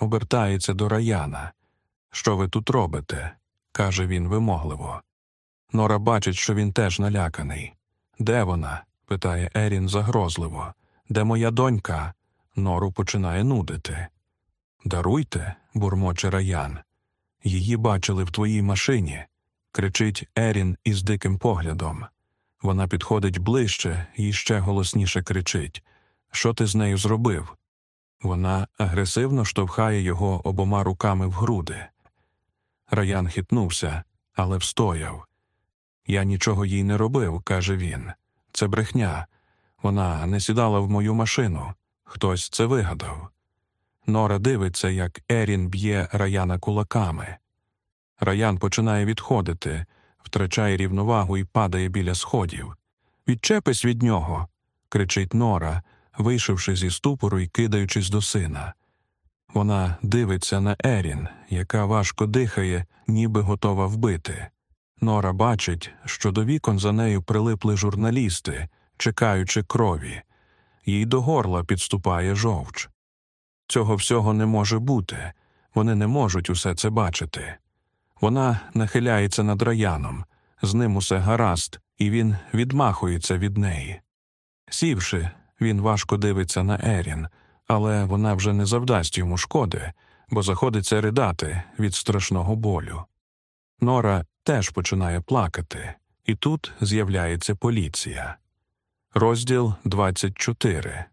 обертається до раяна. Що ви тут робите? каже він вимогливо. Нора бачить, що він теж наляканий. Де вона? питає Ерін загрозливо. Де моя донька? Нору починає нудити. Даруйте, бурмоче раян. Її бачили в твоїй машині, кричить Ерін із диким поглядом. Вона підходить ближче і ще голосніше кричить Що ти з нею зробив? Вона агресивно штовхає його обома руками в груди. Раян хитнувся, але встояв. Я нічого їй не робив, каже він. Це брехня. Вона не сідала в мою машину. Хтось це вигадав. Нора дивиться, як Ерін б'є раяна кулаками. Раян починає відходити, втрачає рівновагу і падає біля сходів. Відчепись від нього. кричить Нора, вийшовши зі ступору і кидаючись до сина. Вона дивиться на Ерін, яка важко дихає, ніби готова вбити. Нора бачить, що до вікон за нею прилипли журналісти, чекаючи крові, їй до горла підступає жовч. Цього всього не може бути, вони не можуть усе це бачити. Вона нахиляється над раяном, з ним усе гаразд, і він відмахується від неї. Сівши, він важко дивиться на Ерін, але вона вже не завдасть йому шкоди, бо заходиться ридати від страшного болю. Нора теж починає плакати, і тут з'являється поліція. Розділ 24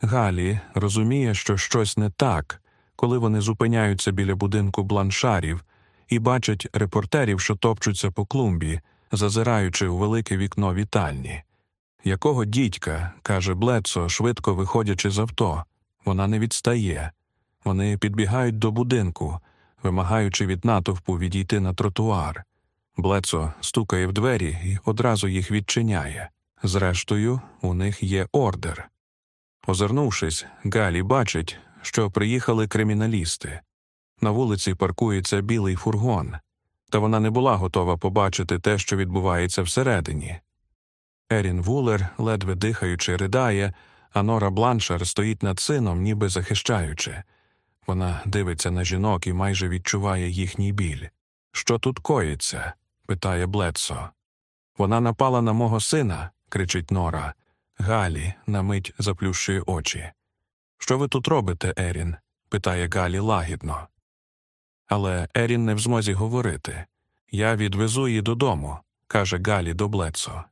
Галі розуміє, що щось не так, коли вони зупиняються біля будинку бланшарів і бачать репортерів, що топчуться по клумбі, зазираючи у велике вікно вітальні. Якого дідька, каже Блецо, швидко виходячи з авто, вона не відстає. Вони підбігають до будинку, вимагаючи від натовпу відійти на тротуар. Блецо стукає в двері і одразу їх відчиняє. Зрештою, у них є ордер. Озирнувшись, Галі бачить, що приїхали криміналісти. На вулиці паркується білий фургон, та вона не була готова побачити те, що відбувається всередині. Ерін Вулер, ледве дихаючи, ридає, а Нора Бланшар стоїть над сином, ніби захищаючи. Вона дивиться на жінок і майже відчуває їхній біль. Що тут коїться? питає Блецо. Вона напала на мого сина, кричить Нора. Галі на мить заплющує очі. Що ви тут робите, Ерін? питає Галі лагідно. Але Ерін не в змозі говорити. Я відвезу її додому, каже Галі до Блецо.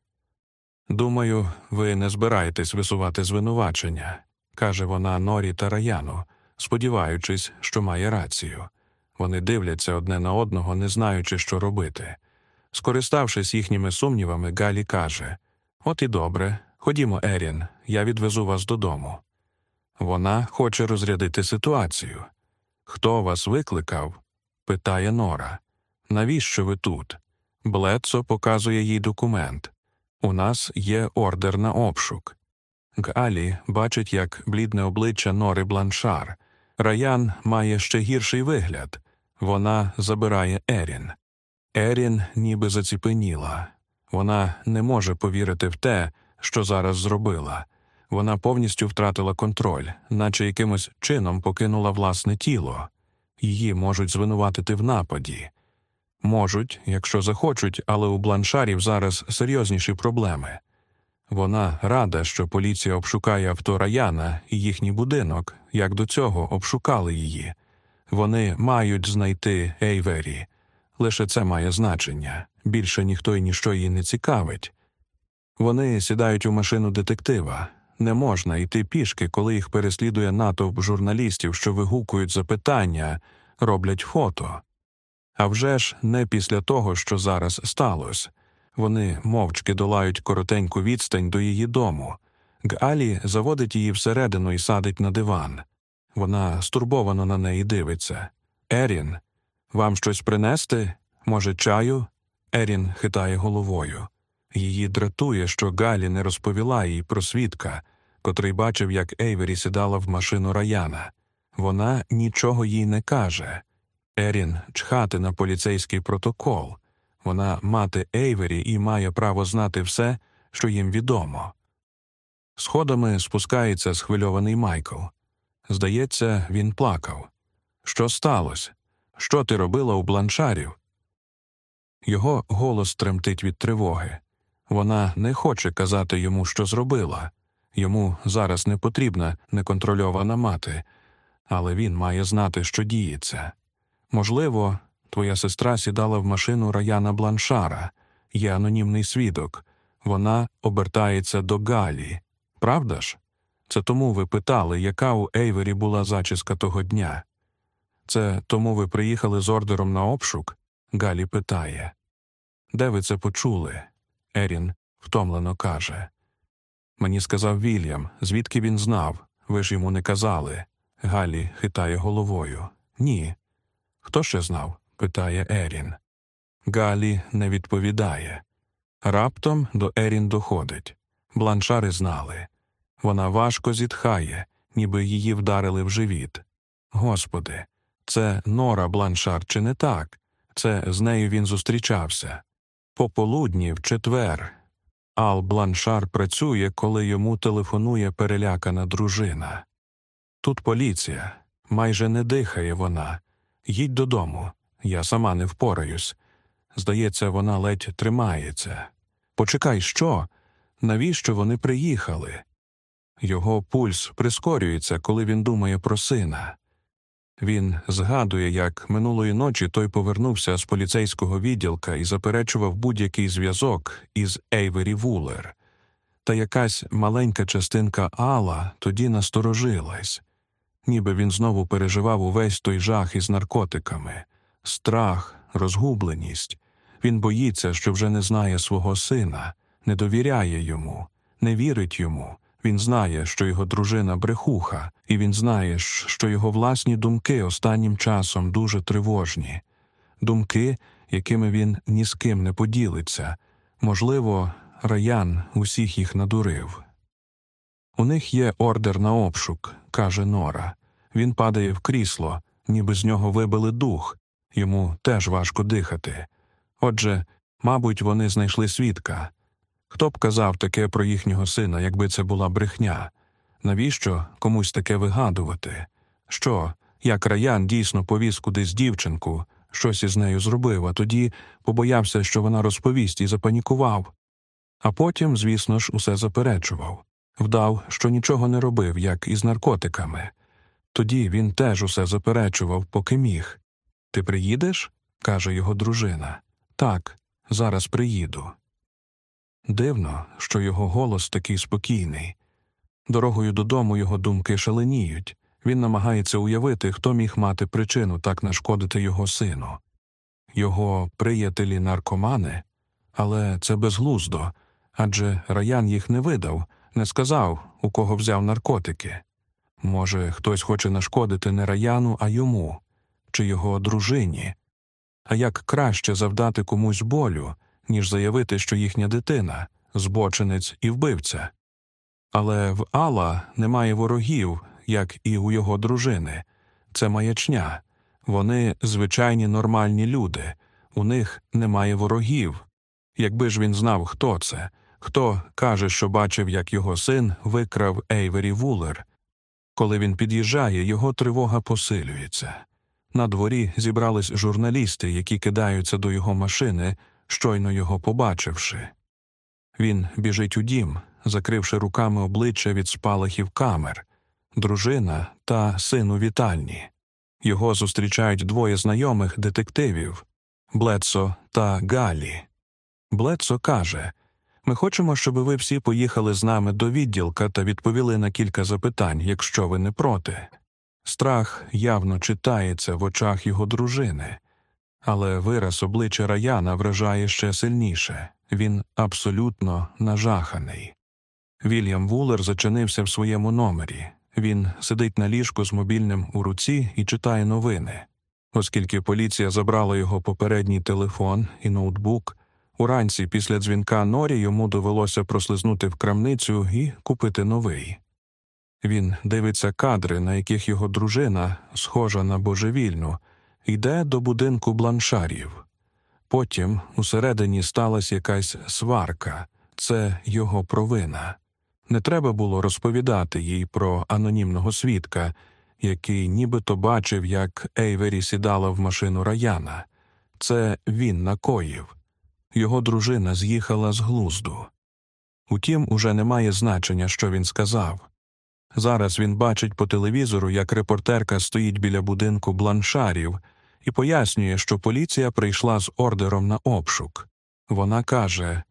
Думаю, ви не збираєтесь висувати звинувачення, каже вона Норі та Раяну, сподіваючись, що має рацію. Вони дивляться одне на одного, не знаючи, що робити. Скориставшись їхніми сумнівами, Галі каже От і добре, ходімо, Ерін, я відвезу вас додому. Вона хоче розрядити ситуацію. Хто вас викликав? питає Нора. Навіщо ви тут? Блецо показує їй документ. У нас є ордер на обшук. Галі бачить, як блідне обличчя Нори Бланшар. Раян має ще гірший вигляд. Вона забирає Ерін. Ерін ніби заціпеніла. Вона не може повірити в те, що зараз зробила. Вона повністю втратила контроль, наче якимось чином покинула власне тіло. Її можуть звинуватити в нападі. Можуть, якщо захочуть, але у бланшарів зараз серйозніші проблеми. Вона рада, що поліція обшукає авто Раяна і їхній будинок, як до цього обшукали її. Вони мають знайти Ейвері. Лише це має значення більше ніхто і ніщо її не цікавить. Вони сідають у машину детектива. Не можна йти пішки, коли їх переслідує натовп журналістів, що вигукують запитання, роблять фото. А вже ж не після того, що зараз сталося. Вони мовчки долають коротеньку відстань до її дому. Галі заводить її всередину і садить на диван. Вона стурбовано на неї дивиться. Ерін, вам щось принести? Може, чаю? Ерін хитає головою. Її дратує, що Галі не розповіла їй про свідка, котрий бачив, як Ейвері сідала в машину раяна. Вона нічого їй не каже. Ерін чхати на поліцейський протокол. Вона мати Ейвері і має право знати все, що їм відомо. Сходами спускається схвильований Майкл. Здається, він плакав. Що сталося? Що ти робила у бланшарів? Його голос тремтить від тривоги. Вона не хоче казати йому, що зробила. Йому зараз не потрібна неконтрольована мати, але він має знати, що діється. Можливо, твоя сестра сідала в машину Раяна Бланшара, є анонімний свідок. Вона обертається до Галі. Правда ж? Це тому ви питали, яка у Ейвері була зачіска того дня. Це тому ви приїхали з ордером на обшук? Галі питає. Де ви це почули? Ерін втомлено каже. Мені сказав Вільям, звідки він знав. Ви ж йому не казали. Галі хитає головою. Ні. Хто ще знав? питає Ерін. Галі не відповідає. Раптом до Ерін доходить. Бланшари знали. Вона важко зітхає, ніби її вдарили в живіт. Господи, це Нора Бланшар, чи не так? Це з нею він зустрічався. Пополудні, в четвер. Ал Бланшар працює, коли йому телефонує перелякана дружина. Тут поліція, майже не дихає вона. Їдь додому, я сама не впораюсь. Здається, вона ледь тримається. Почекай, що? Навіщо вони приїхали? Його пульс прискорюється, коли він думає про сина. Він згадує, як минулої ночі той повернувся з поліцейського відділка і заперечував будь-який зв'язок із Ейвері Вулер. Та якась маленька частинка Алла тоді насторожилась, ніби він знову переживав увесь той жах із наркотиками, страх, розгубленість. Він боїться, що вже не знає свого сина, не довіряє йому, не вірить йому. Він знає, що його дружина брехуха, і він знає, що його власні думки останнім часом дуже тривожні, думки, якими він ні з ким не поділиться. Можливо, раян усіх їх надурив. У них є ордер на обшук, каже Нора. Він падає в крісло, ніби з нього вибили дух, йому теж важко дихати. Отже, мабуть, вони знайшли свідка. Хто б казав таке про їхнього сина, якби це була брехня? Навіщо комусь таке вигадувати? Що, як раян дійсно повіз кудись дівчинку, щось із нею зробив, а тоді побоявся, що вона розповість, і запанікував. А потім, звісно ж, усе заперечував, вдав, що нічого не робив, як із наркотиками. Тоді він теж усе заперечував, поки міг. Ти приїдеш? каже його дружина. Так, зараз приїду. Дивно, що його голос такий спокійний. Дорогою додому його думки шаленіють. Він намагається уявити, хто міг мати причину так нашкодити його сину. Його приятелі наркомани, але це безглуздо адже раян їх не видав, не сказав, у кого взяв наркотики. Може, хтось хоче нашкодити не раяну, а йому, чи його дружині. А як краще завдати комусь болю, ніж заявити, що їхня дитина збочинець і вбивця. Але в Алла немає ворогів, як і у його дружини. Це маячня. Вони звичайні нормальні люди, у них немає ворогів. Якби ж він знав, хто це, хто каже, що бачив, як його син викрав Ейвері Вулер. Коли він під'їжджає, його тривога посилюється. На дворі зібрались журналісти, які кидаються до його машини, щойно його побачивши. Він біжить у дім, закривши руками обличчя від спалахів камер, дружина та син у вітальні. Його зустрічають двоє знайомих детективів Блецо та Галі. Блецо каже Ми хочемо, щоб ви всі поїхали з нами до відділка та відповіли на кілька запитань, якщо ви не проти. Страх явно читається в очах його дружини, але вираз обличчя Раяна вражає ще сильніше він абсолютно нажаханий. Вільям Вулер зачинився в своєму номері. Він сидить на ліжку з мобільним у руці і читає новини. Оскільки поліція забрала його попередній телефон і ноутбук, уранці після дзвінка Норі йому довелося прослизнути в крамницю і купити новий. Він дивиться кадри, на яких його дружина, схожа на божевільну, йде до будинку бланшарів. Потім усередині сталася якась сварка, це його провина. Не треба було розповідати їй про анонімного свідка, який нібито бачив, як Ейвері сідала в машину Раяна. Це він накоїв. Його дружина з'їхала з глузду. Утім, уже немає значення, що він сказав. Зараз він бачить по телевізору, як репортерка стоїть біля будинку бланшарів і пояснює, що поліція прийшла з ордером на обшук. Вона каже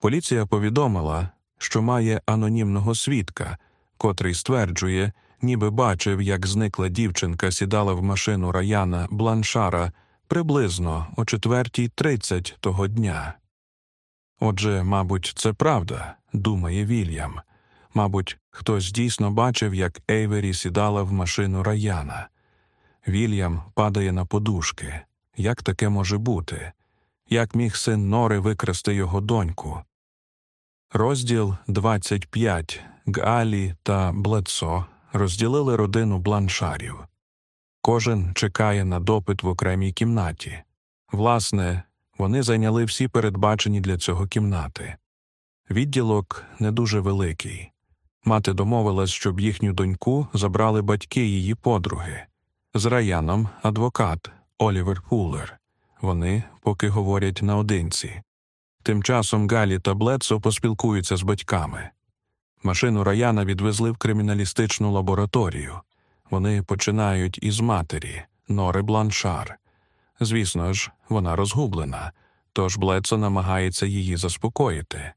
Поліція повідомила, що має анонімного свідка, котрий стверджує, ніби бачив, як зникла дівчинка сідала в машину раяна бланшара приблизно о 4.30 того дня. Отже, мабуть, це правда, думає Вільям. Мабуть, хтось дійсно бачив, як Ейвері сідала в машину раяна. Вільям падає на подушки. Як таке може бути? Як міг син Нори викрасти його доньку? Розділ 25. Галі та Блецо розділили родину бланшарів. Кожен чекає на допит в окремій кімнаті. Власне, вони зайняли всі передбачені для цього кімнати. Відділок не дуже великий. Мати домовилась, щоб їхню доньку забрали батьки її подруги. З Раяном адвокат Олівер Пулер. Вони поки говорять наодинці. Тим часом Галі та Блецо поспілкуються з батьками. Машину Раяна відвезли в криміналістичну лабораторію. Вони починають із матері, Нори Бланшар. Звісно ж, вона розгублена, тож Блецо намагається її заспокоїти.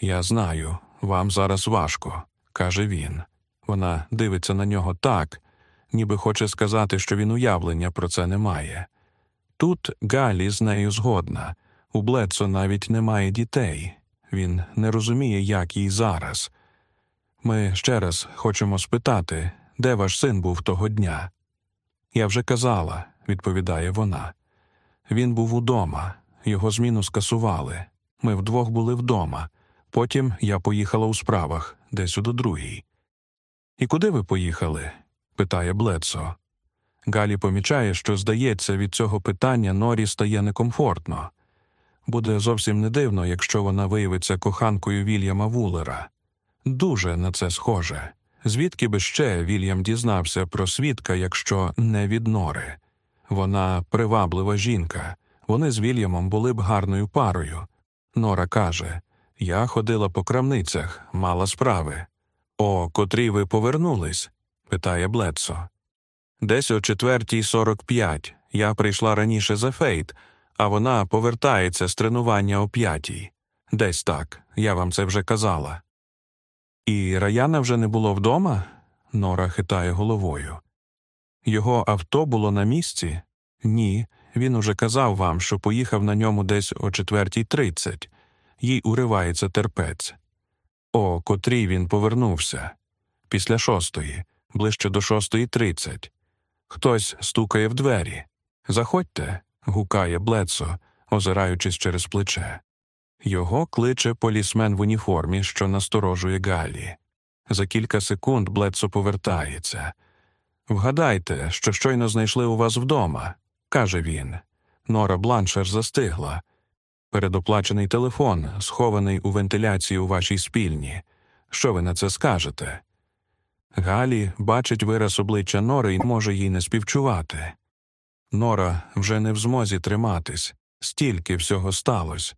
Я знаю, вам зараз важко, каже він. Вона дивиться на нього так, ніби хоче сказати, що він уявлення про це не має. Тут Галі з нею згодна. У Блецо навіть немає дітей. Він не розуміє, як їй зараз. Ми ще раз хочемо спитати, де ваш син був того дня? Я вже казала, відповідає вона. Він був удома, його зміну скасували. Ми вдвох були вдома. Потім я поїхала у справах, десь у до другій. І куди ви поїхали? питає Блецо. Галі помічає, що, здається, від цього питання Норі стає некомфортно. Буде зовсім не дивно, якщо вона виявиться коханкою Вільяма Вулера. Дуже на це схоже. Звідки би ще Вільям дізнався про свідка, якщо не від Нори? Вона приваблива жінка. Вони з Вільямом були б гарною парою. Нора каже Я ходила по крамницях, мала справи. О, котрій ви повернулись? питає Блецо. Десь о четвертій сорок п'ять. Я прийшла раніше за Фейт, а вона повертається з тренування о п'ятій. Десь так, я вам це вже казала. І Раяна вже не було вдома? Нора хитає головою. Його авто було на місці? Ні. Він уже казав вам, що поїхав на ньому десь о четвертій тридцять. Їй уривається терпець. О, котрій він повернувся. Після шостої, ближче до шостої тридцять. Хтось стукає в двері. Заходьте, гукає Блецо, озираючись через плече. Його кличе полісмен в уніформі, що насторожує Галі. За кілька секунд Блецо повертається. Вгадайте, що щойно знайшли у вас вдома, каже він. Нора Бланшер застигла. Передоплачений телефон, схований у вентиляції у вашій спільні. Що ви на це скажете? Галі бачить вираз обличчя Нори і може їй не співчувати. Нора вже не в змозі триматись, стільки всього сталося.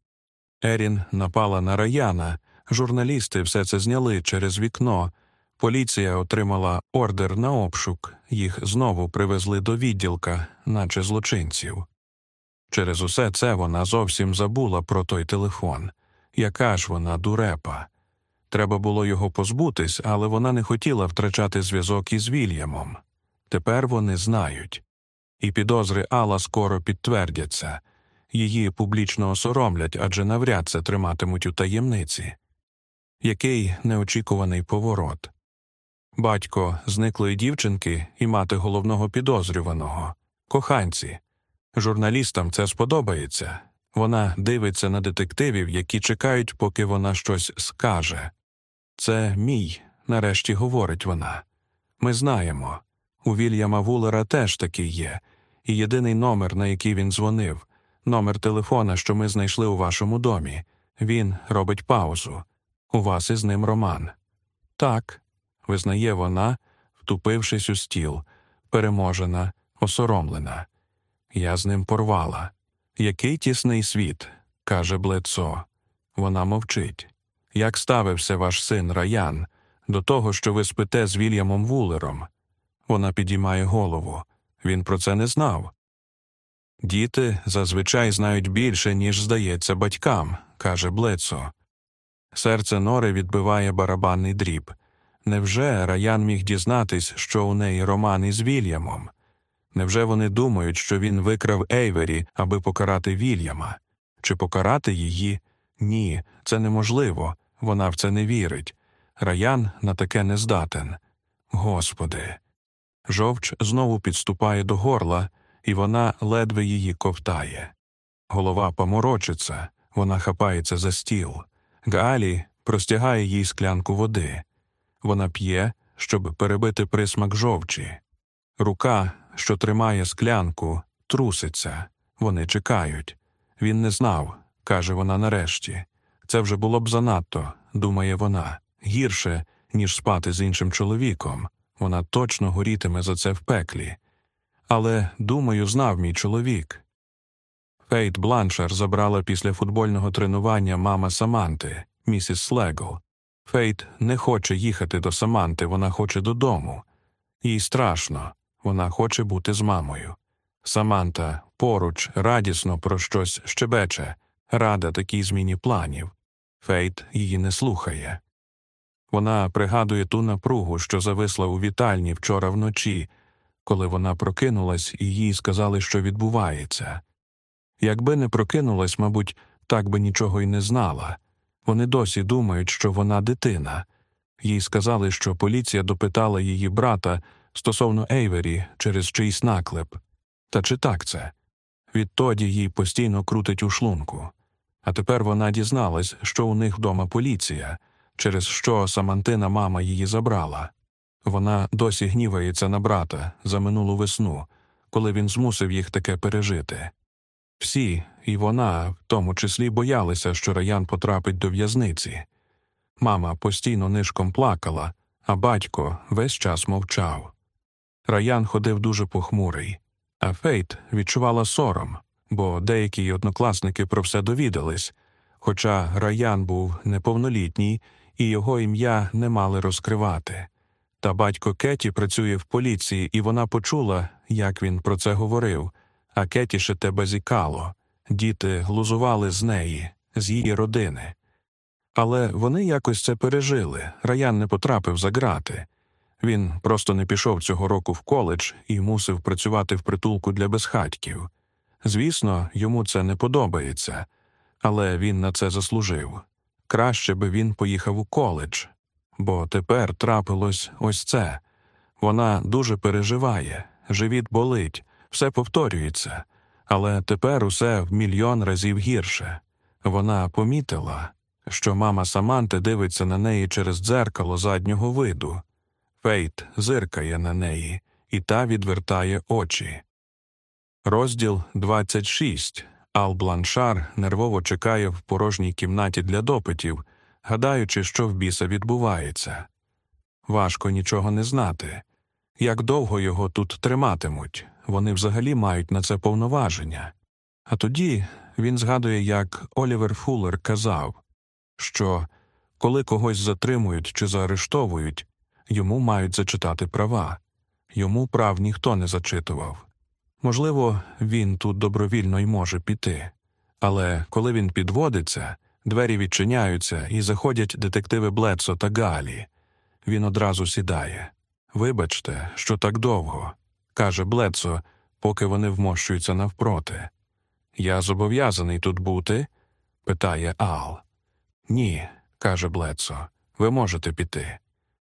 Ерін напала на раяна, журналісти все це зняли через вікно. Поліція отримала ордер на обшук, їх знову привезли до відділка, наче злочинців. Через усе це вона зовсім забула про той телефон. Яка ж вона дурепа. Треба було його позбутись, але вона не хотіла втрачати зв'язок із Вільямом. Тепер вони знають. І підозри Алла скоро підтвердяться її публічно осоромлять, адже навряд це триматимуть у таємниці. Який неочікуваний поворот. Батько зниклої дівчинки і мати головного підозрюваного, коханці. Журналістам це сподобається. Вона дивиться на детективів, які чекають, поки вона щось скаже. Це мій, нарешті говорить вона. Ми знаємо. У Вільяма Вулера теж такий є, і єдиний номер, на який він дзвонив, номер телефона, що ми знайшли у вашому домі. Він робить паузу. У вас із ним роман. Так, визнає вона, втупившись у стіл, переможена, осоромлена. Я з ним порвала. Який тісний світ, каже Блецо. Вона мовчить. Як ставився ваш син Раян до того, що ви спите з Вільямом Вулером? Вона підіймає голову. Він про це не знав. Діти зазвичай знають більше, ніж здається батькам, каже Блецо. Серце Нори відбиває барабанний дріб. Невже Раян міг дізнатись, що у неї роман із Вільямом? Невже вони думають, що він викрав Ейвері, аби покарати Вільяма? Чи покарати її? Ні, це неможливо. Вона в це не вірить. Раян на таке не здатен. Господи. Жовч знову підступає до горла, і вона ледве її ковтає. Голова поморочиться, вона хапається за стіл. Гаалі простягає їй склянку води. Вона п'є, щоб перебити присмак жовчі. Рука, що тримає склянку, труситься. Вони чекають. Він не знав, каже вона нарешті. Це вже було б занадто, думає вона, гірше, ніж спати з іншим чоловіком. Вона точно горітиме за це в пеклі. Але, думаю, знав мій чоловік. Фейт Бланшер забрала після футбольного тренування мама Саманти, місіс Слегл. Фейт не хоче їхати до Саманти, вона хоче додому. Їй страшно, вона хоче бути з мамою. Саманта поруч радісно про щось щебече, рада такій зміні планів. Фейт її не слухає. Вона пригадує ту напругу, що зависла у вітальні вчора вночі, коли вона прокинулась і їй сказали, що відбувається. Якби не прокинулась, мабуть, так би нічого й не знала. Вони досі думають, що вона дитина. Їй сказали, що поліція допитала її брата стосовно Ейвері через чийсь наклеп. Та чи так це? Відтоді їй постійно крутить у шлунку. А тепер вона дізналась, що у них вдома поліція, через що Самантина мама її забрала. Вона досі гнівається на брата за минулу весну, коли він змусив їх таке пережити. Всі, і вона, в тому числі, боялися, що раян потрапить до в'язниці. Мама постійно нишком плакала, а батько весь час мовчав. Раян ходив дуже похмурий, а Фейт відчувала сором, бо деякі однокласники про все довідались, хоча Раян був неповнолітній і його ім'я не мали розкривати. Та батько Кеті працює в поліції, і вона почула, як він про це говорив, а Кеті ще те базікало. Діти глузували з неї, з її родини. Але вони якось це пережили. Раян не потрапив за грати. Він просто не пішов цього року в коледж і мусив працювати в притулку для безхатьків. Звісно, йому це не подобається, але він на це заслужив. Краще би він поїхав у коледж, бо тепер трапилось ось це. Вона дуже переживає, живіт болить, все повторюється, але тепер усе в мільйон разів гірше. Вона помітила, що мама Саманти дивиться на неї через дзеркало заднього виду. Фейт зиркає на неї, і та відвертає очі. Розділ 26. Ал Бланшар нервово чекає в порожній кімнаті для допитів, гадаючи, що в біса відбувається. Важко нічого не знати. Як довго його тут триматимуть, вони взагалі мають на це повноваження. А тоді він згадує, як Олівер Фуллер казав, що коли когось затримують чи заарештовують, йому мають зачитати права, йому прав ніхто не зачитував. Можливо, він тут добровільно й може піти, але коли він підводиться, двері відчиняються і заходять детективи Блецо та Галі. Він одразу сідає. Вибачте, що так довго, каже Блецо, поки вони вмощуються навпроти. Я зобов'язаний тут бути? питає Ал. Ні, каже Блецо, ви можете піти.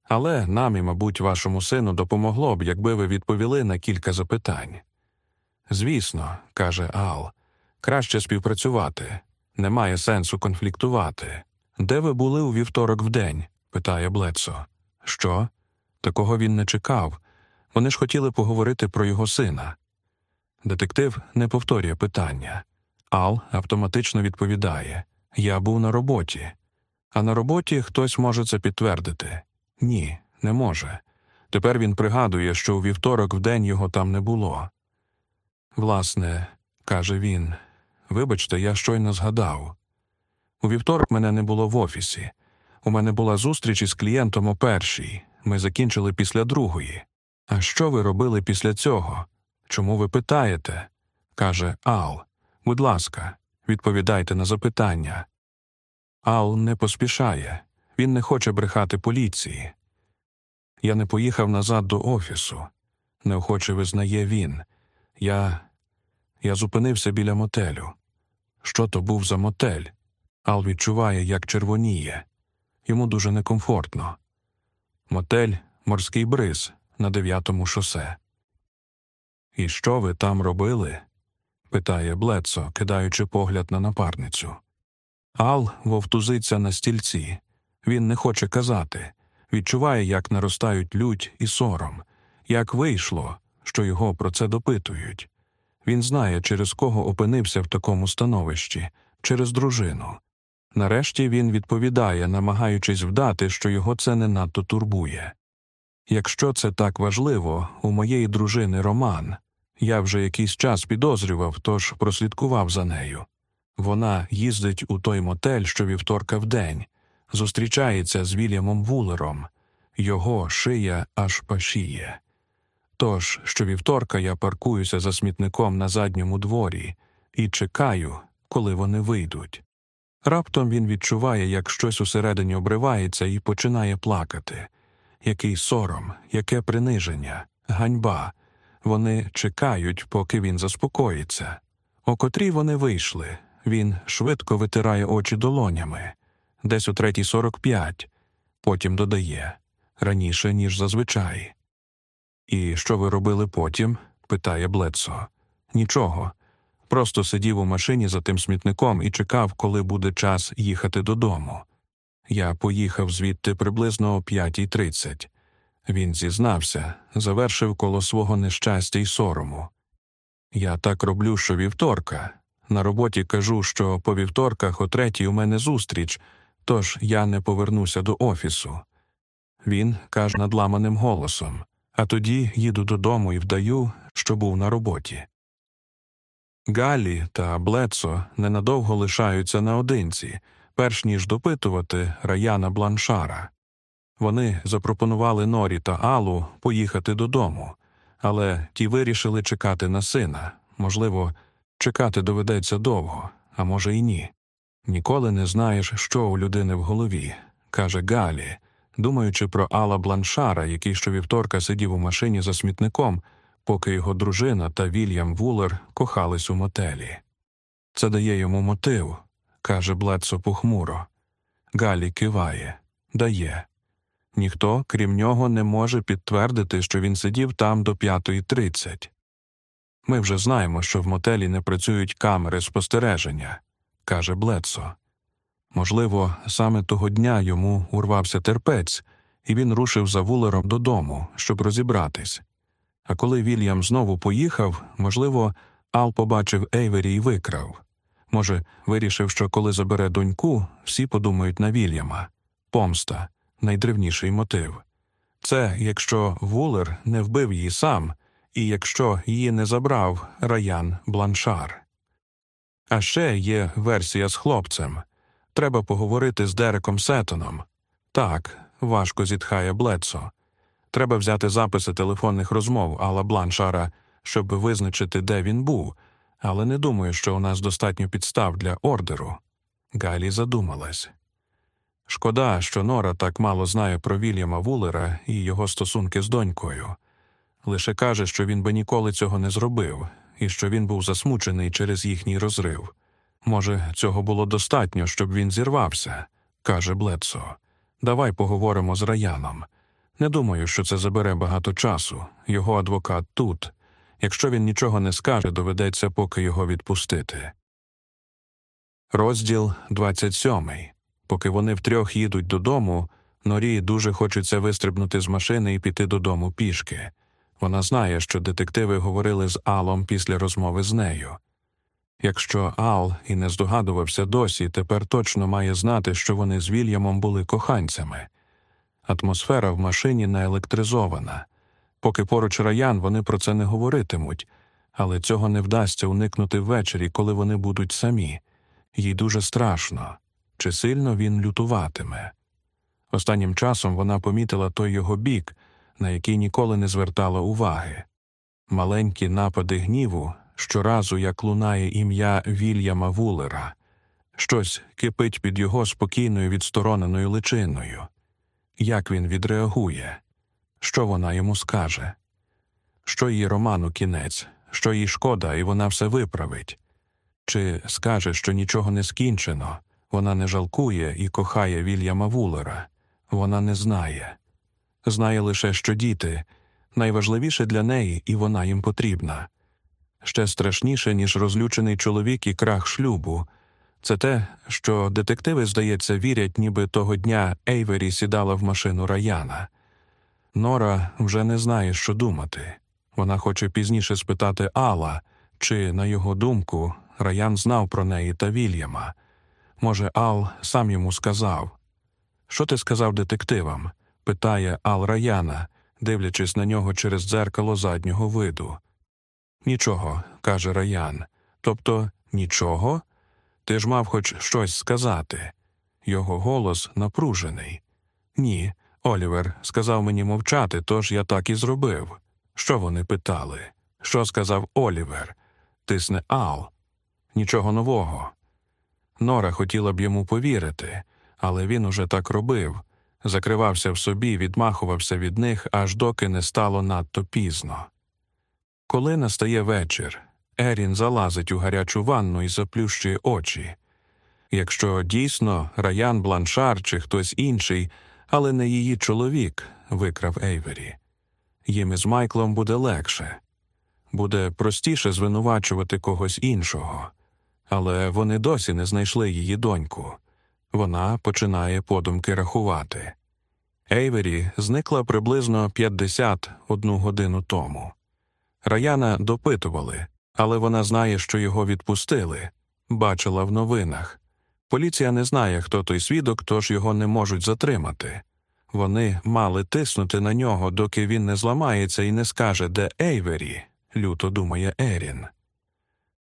Але нам і, мабуть, вашому сину допомогло б, якби ви відповіли на кілька запитань. Звісно, каже Ал, краще співпрацювати. Немає сенсу конфліктувати. Де ви були у вівторок вдень? питає Блецо. Що? Такого він не чекав. Вони ж хотіли поговорити про його сина. Детектив не повторює питання. Ал автоматично відповідає Я був на роботі. А на роботі хтось може це підтвердити. Ні, не може. Тепер він пригадує, що у вівторок вдень його там не було. Власне, каже він, вибачте, я щойно згадав. У вівторок мене не було в офісі. У мене була зустріч із клієнтом о першій. Ми закінчили після другої. А що ви робили після цього? Чому ви питаєте? каже Ал. Будь ласка, відповідайте на запитання. Ал не поспішає. Він не хоче брехати поліції. Я не поїхав назад до офісу. Неохоче визнає він. Я. Я зупинився біля мотелю. Що то був за мотель? Ал відчуває, як червоніє. Йому дуже некомфортно. Мотель морський бриз на дев'ятому шосе. І що ви там робили? питає Блецо, кидаючи погляд на напарницю. Ал вовтузиться на стільці. Він не хоче казати, відчуває, як наростають лють і сором, як вийшло, що його про це допитують. Він знає, через кого опинився в такому становищі, через дружину. Нарешті він відповідає, намагаючись вдати, що його це не надто турбує. Якщо це так важливо, у моєї дружини роман. Я вже якийсь час підозрював, тож прослідкував за нею. Вона їздить у той мотель щовівторка в день, зустрічається з Вільямом Вулером, його шия аж пашіє. Тож щовівторка я паркуюся за смітником на задньому дворі і чекаю, коли вони вийдуть. Раптом він відчуває, як щось усередині обривається і починає плакати. Який сором, яке приниження, ганьба. Вони чекають, поки він заспокоїться. О котрій вони вийшли. Він швидко витирає очі долонями, десь о третій сорок п'ять, потім додає раніше, ніж зазвичай. І що ви робили потім? питає Блецо. Нічого. Просто сидів у машині за тим смітником і чекав, коли буде час їхати додому. Я поїхав звідти приблизно о п'ятій тридцять. Він зізнався, завершив коло свого нещастя й сорому. Я так роблю щовівторка. На роботі кажу, що по вівторках о третій у мене зустріч, тож я не повернуся до офісу. Він каже надламаним голосом, а тоді їду додому і вдаю, що був на роботі. Галі та Блецо ненадовго лишаються наодинці, перш ніж допитувати Раяна Бланшара. Вони запропонували Норі та Алу поїхати додому, але ті вирішили чекати на сина. Можливо, чекати доведеться довго, а може й ні. Ніколи не знаєш, що у людини в голові, каже Галі, думаючи про Алла Бланшара, який щовівторка сидів у машині за смітником, поки його дружина та Вільям Вулер кохались у мотелі. Це дає йому мотив, каже Блецо похмуро. Галі киває, дає. Ніхто, крім нього, не може підтвердити, що він сидів там до 5.30. Ми вже знаємо, що в мотелі не працюють камери спостереження, каже Блецо. Можливо, саме того дня йому урвався терпець, і він рушив за вулером додому, щоб розібратись. А коли Вільям знову поїхав, можливо, Ал побачив Ейвері і викрав. Може, вирішив, що коли забере доньку, всі подумають на Вільяма помста найдревніший мотив. Це якщо Вулер не вбив її сам, і якщо її не забрав Раян Бланшар. А ще є версія з хлопцем треба поговорити з Дереком Сеттоном. Так, важко зітхає Блецо. Треба взяти записи телефонних розмов Алла Бланшара, щоб визначити, де він був, але не думаю, що у нас достатньо підстав для ордеру. Галі задумалась. Шкода, що Нора так мало знає про Вільяма Вулера і його стосунки з донькою. Лише каже, що він би ніколи цього не зробив, і що він був засмучений через їхній розрив. Може, цього було достатньо, щоб він зірвався, каже Блецо. Давай поговоримо з Раяном. Не думаю, що це забере багато часу. Його адвокат тут. Якщо він нічого не скаже, доведеться поки його відпустити. Розділ 27 Поки вони втрьох їдуть додому, Норі дуже хочеться вистрибнути з машини і піти додому пішки. Вона знає, що детективи говорили з Алом після розмови з нею. Якщо Ал і не здогадувався досі, тепер точно має знати, що вони з Вільямом були коханцями. Атмосфера в машині наелектризована. Поки поруч раян, вони про це не говоритимуть, але цього не вдасться уникнути ввечері, коли вони будуть самі. Їй дуже страшно, чи сильно він лютуватиме. Останнім часом вона помітила той його бік, на який ніколи не звертала уваги. Маленькі напади гніву щоразу як лунає ім'я Вільяма Вулера, щось кипить під його спокійною відстороненою личиною. Як він відреагує? Що вона йому скаже? Що її роману кінець, що їй шкода, і вона все виправить? Чи скаже, що нічого не скінчено, вона не жалкує і кохає Вільяма Вулера, вона не знає. Знає лише, що діти найважливіше для неї, і вона їм потрібна. Ще страшніше, ніж розлючений чоловік і крах шлюбу, це те, що детективи, здається, вірять, ніби того дня Ейвері сідала в машину Раяна. Нора вже не знає, що думати. Вона хоче пізніше спитати Алла, чи, на його думку, Раян знав про неї та Вільяма. Може, Ал сам йому сказав. Що ти сказав детективам? питає Ал Раяна, дивлячись на нього через дзеркало заднього виду. Нічого, каже Раян. Тобто нічого? Ти ж мав хоч щось сказати. Його голос напружений. Ні, Олівер сказав мені мовчати, тож я так і зробив. Що вони питали? Що сказав Олівер? Тисне Ал. Нічого нового. Нора хотіла б йому повірити, але він уже так робив закривався в собі, відмахувався від них, аж доки не стало надто пізно. Коли настає вечір, Ерін залазить у гарячу ванну і заплющує очі. Якщо дійсно раян Бланшар чи хтось інший, але не її чоловік, викрав Ейвері, їм із Майклом буде легше, буде простіше звинувачувати когось іншого, але вони досі не знайшли її доньку. Вона починає подумки рахувати. Ейвері зникла приблизно 51 годину тому. Раяна допитували, але вона знає, що його відпустили, бачила в новинах. Поліція не знає, хто той свідок, тож його не можуть затримати. Вони мали тиснути на нього, доки він не зламається і не скаже, де Ейвері, люто думає Ерін.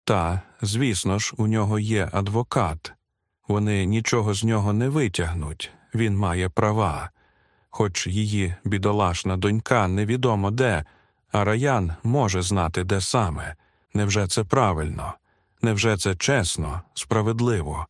Та, звісно ж, у нього є адвокат. Вони нічого з нього не витягнуть, він має права. Хоч її бідолашна донька невідомо де, а раян може знати, де саме. Невже це правильно? Невже це чесно, справедливо?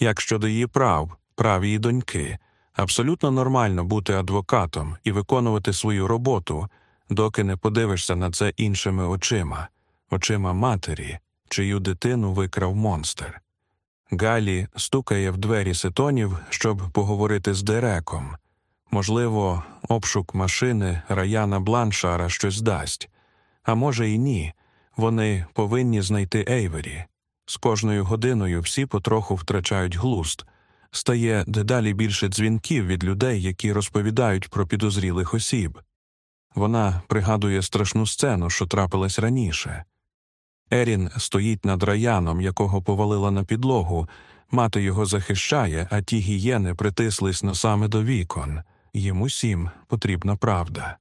Як щодо її прав, прав її доньки, абсолютно нормально бути адвокатом і виконувати свою роботу, доки не подивишся на це іншими очима, очима матері, чию дитину викрав монстр. Галі стукає в двері сетонів, щоб поговорити з Дереком. Можливо, обшук машини Раяна Бланшара щось дасть, а може, і ні. Вони повинні знайти Ейвері. З кожною годиною всі потроху втрачають глуст, стає дедалі більше дзвінків від людей, які розповідають про підозрілих осіб. Вона пригадує страшну сцену, що трапилась раніше. Ерін стоїть над раяном, якого повалила на підлогу, мати його захищає, а ті гієни притислись носами до вікон. Їм усім потрібна правда.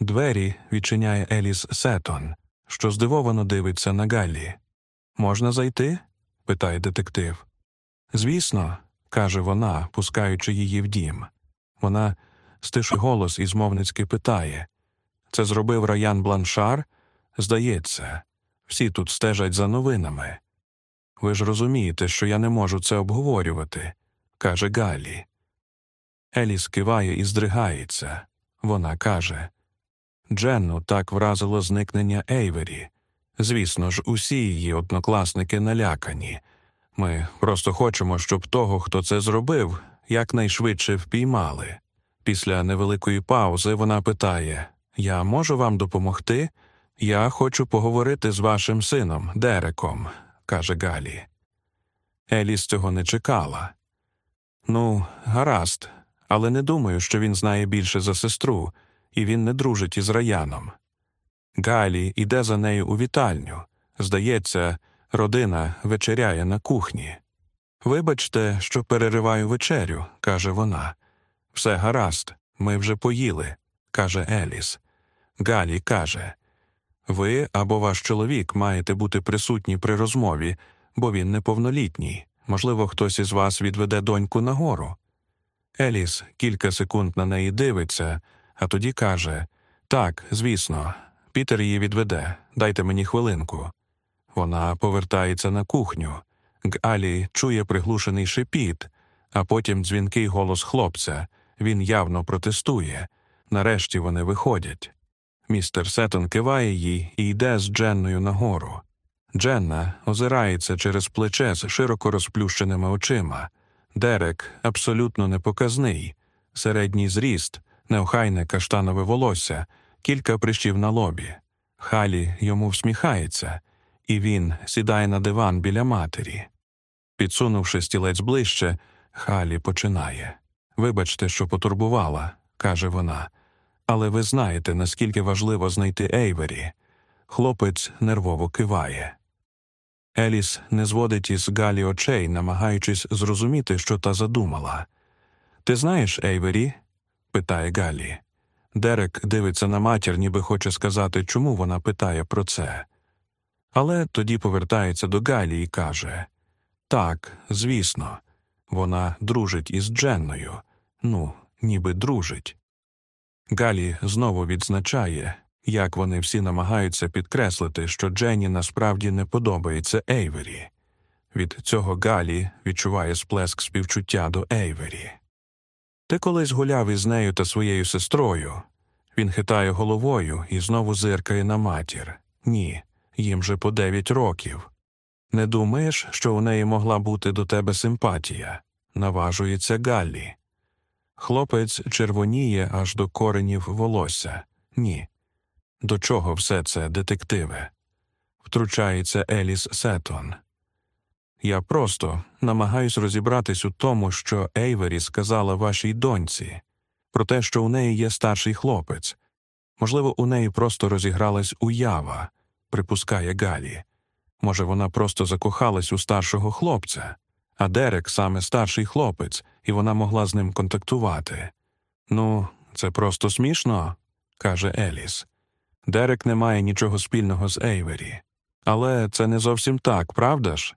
Двері відчиняє Еліс Сетон, що здивовано дивиться на Галлі. Можна зайти? питає детектив. Звісно, каже вона, пускаючи її в дім. Вона стишує голос і змовницьки питає Це зробив Раян Бланшар? Здається, всі тут стежать за новинами. Ви ж розумієте, що я не можу це обговорювати, каже Галі. Еліс киває і здригається. Вона каже Дженну так вразило зникнення Ейвері. Звісно ж, усі її однокласники налякані. Ми просто хочемо, щоб того, хто це зробив, якнайшвидше впіймали. Після невеликої паузи вона питає Я можу вам допомогти? Я хочу поговорити з вашим сином, Дереком, каже Галі. Еліс цього не чекала. Ну, гаразд, але не думаю, що він знає більше за сестру, і він не дружить із раяном. Галі йде за нею у вітальню. Здається, родина вечеряє на кухні. Вибачте, що перериваю вечерю, каже вона. Все гаразд, Ми вже поїли, каже Еліс. Галі каже Ви або ваш чоловік маєте бути присутні при розмові, бо він неповнолітній. Можливо, хтось із вас відведе доньку нагору. Еліс кілька секунд на неї дивиться, а тоді каже Так, звісно, Пітер її відведе, дайте мені хвилинку. Вона повертається на кухню. Галі чує приглушений шепіт, а потім дзвінкий голос хлопця. Він явно протестує. Нарешті вони виходять. Містер Сеттон киває їй і йде з Дженною нагору. Дженна озирається через плече з широко розплющеними очима. Дерек абсолютно непоказний, середній зріст, неохайне каштанове волосся, кілька прищів на лобі. Халі йому всміхається, і він сідає на диван біля матері. Підсунувши стілець ближче, Халі починає. Вибачте, що потурбувала, каже вона, але ви знаєте, наскільки важливо знайти Ейвері. Хлопець нервово киває. Еліс не зводить із Галі очей, намагаючись зрозуміти, що та задумала. Ти знаєш, Ейвері? питає Галі. Дерек дивиться на матір, ніби хоче сказати, чому вона питає про це. Але тоді повертається до Галі і каже Так, звісно, вона дружить із Дженною. Ну, ніби дружить. Галі знову відзначає, як вони всі намагаються підкреслити, що Дженні насправді не подобається Ейвері. Від цього Галі відчуває сплеск співчуття до Ейвері. Ти колись гуляв із нею та своєю сестрою. Він хитає головою і знову зиркає на матір. Ні, їм же по дев'ять років. Не думаєш, що у неї могла бути до тебе симпатія? Наважується Галлі. Хлопець червоніє аж до коренів волосся. Ні. До чого все це, детективе? Втручається Еліс Сетон. Я просто намагаюсь розібратись у тому, що Ейвері сказала вашій доньці, про те, що у неї є старший хлопець. Можливо, у неї просто розігралась уява, припускає Галі. Може, вона просто закохалась у старшого хлопця, а Дерек саме старший хлопець, і вона могла з ним контактувати. Ну, це просто смішно, каже Еліс. Дерек не має нічого спільного з Ейвері. Але це не зовсім так, правда ж?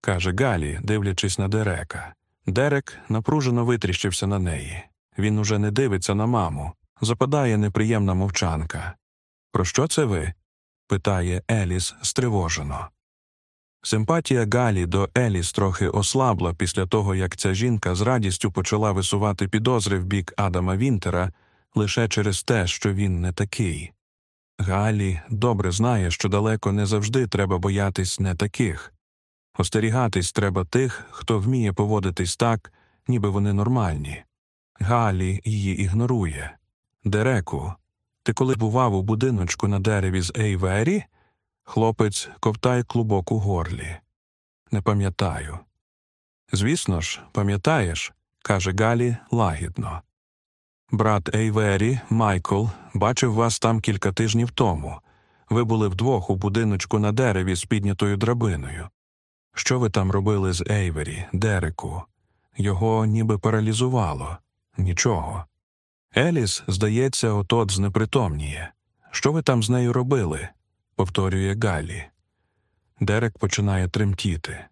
каже Галі, дивлячись на Дерека. Дерек напружено витріщився на неї. Він уже не дивиться на маму. Западає неприємна мовчанка. Про що це ви? питає Еліс стривожено. Симпатія Галі до Еліс трохи ослабла після того, як ця жінка з радістю почала висувати підозри в бік Адама Вінтера лише через те, що він не такий. Галі добре знає, що далеко не завжди треба боятись не таких. Остерігатись треба тих, хто вміє поводитись так, ніби вони нормальні. Галі її ігнорує. Дереку, ти коли бував у будиночку на дереві з Ейвері? Хлопець ковтає клубок у горлі. Не пам'ятаю. Звісно ж, пам'ятаєш, каже Галі лагідно. Брат Ейвері, Майкл, бачив вас там кілька тижнів тому. Ви були вдвох у будиночку на дереві з піднятою драбиною. Що ви там робили з Ейвері, Дереку? Його ніби паралізувало. Нічого. Еліс, здається, отот знепритомніє. Що ви там з нею робили? повторює Галі. Дерек починає тремтіти.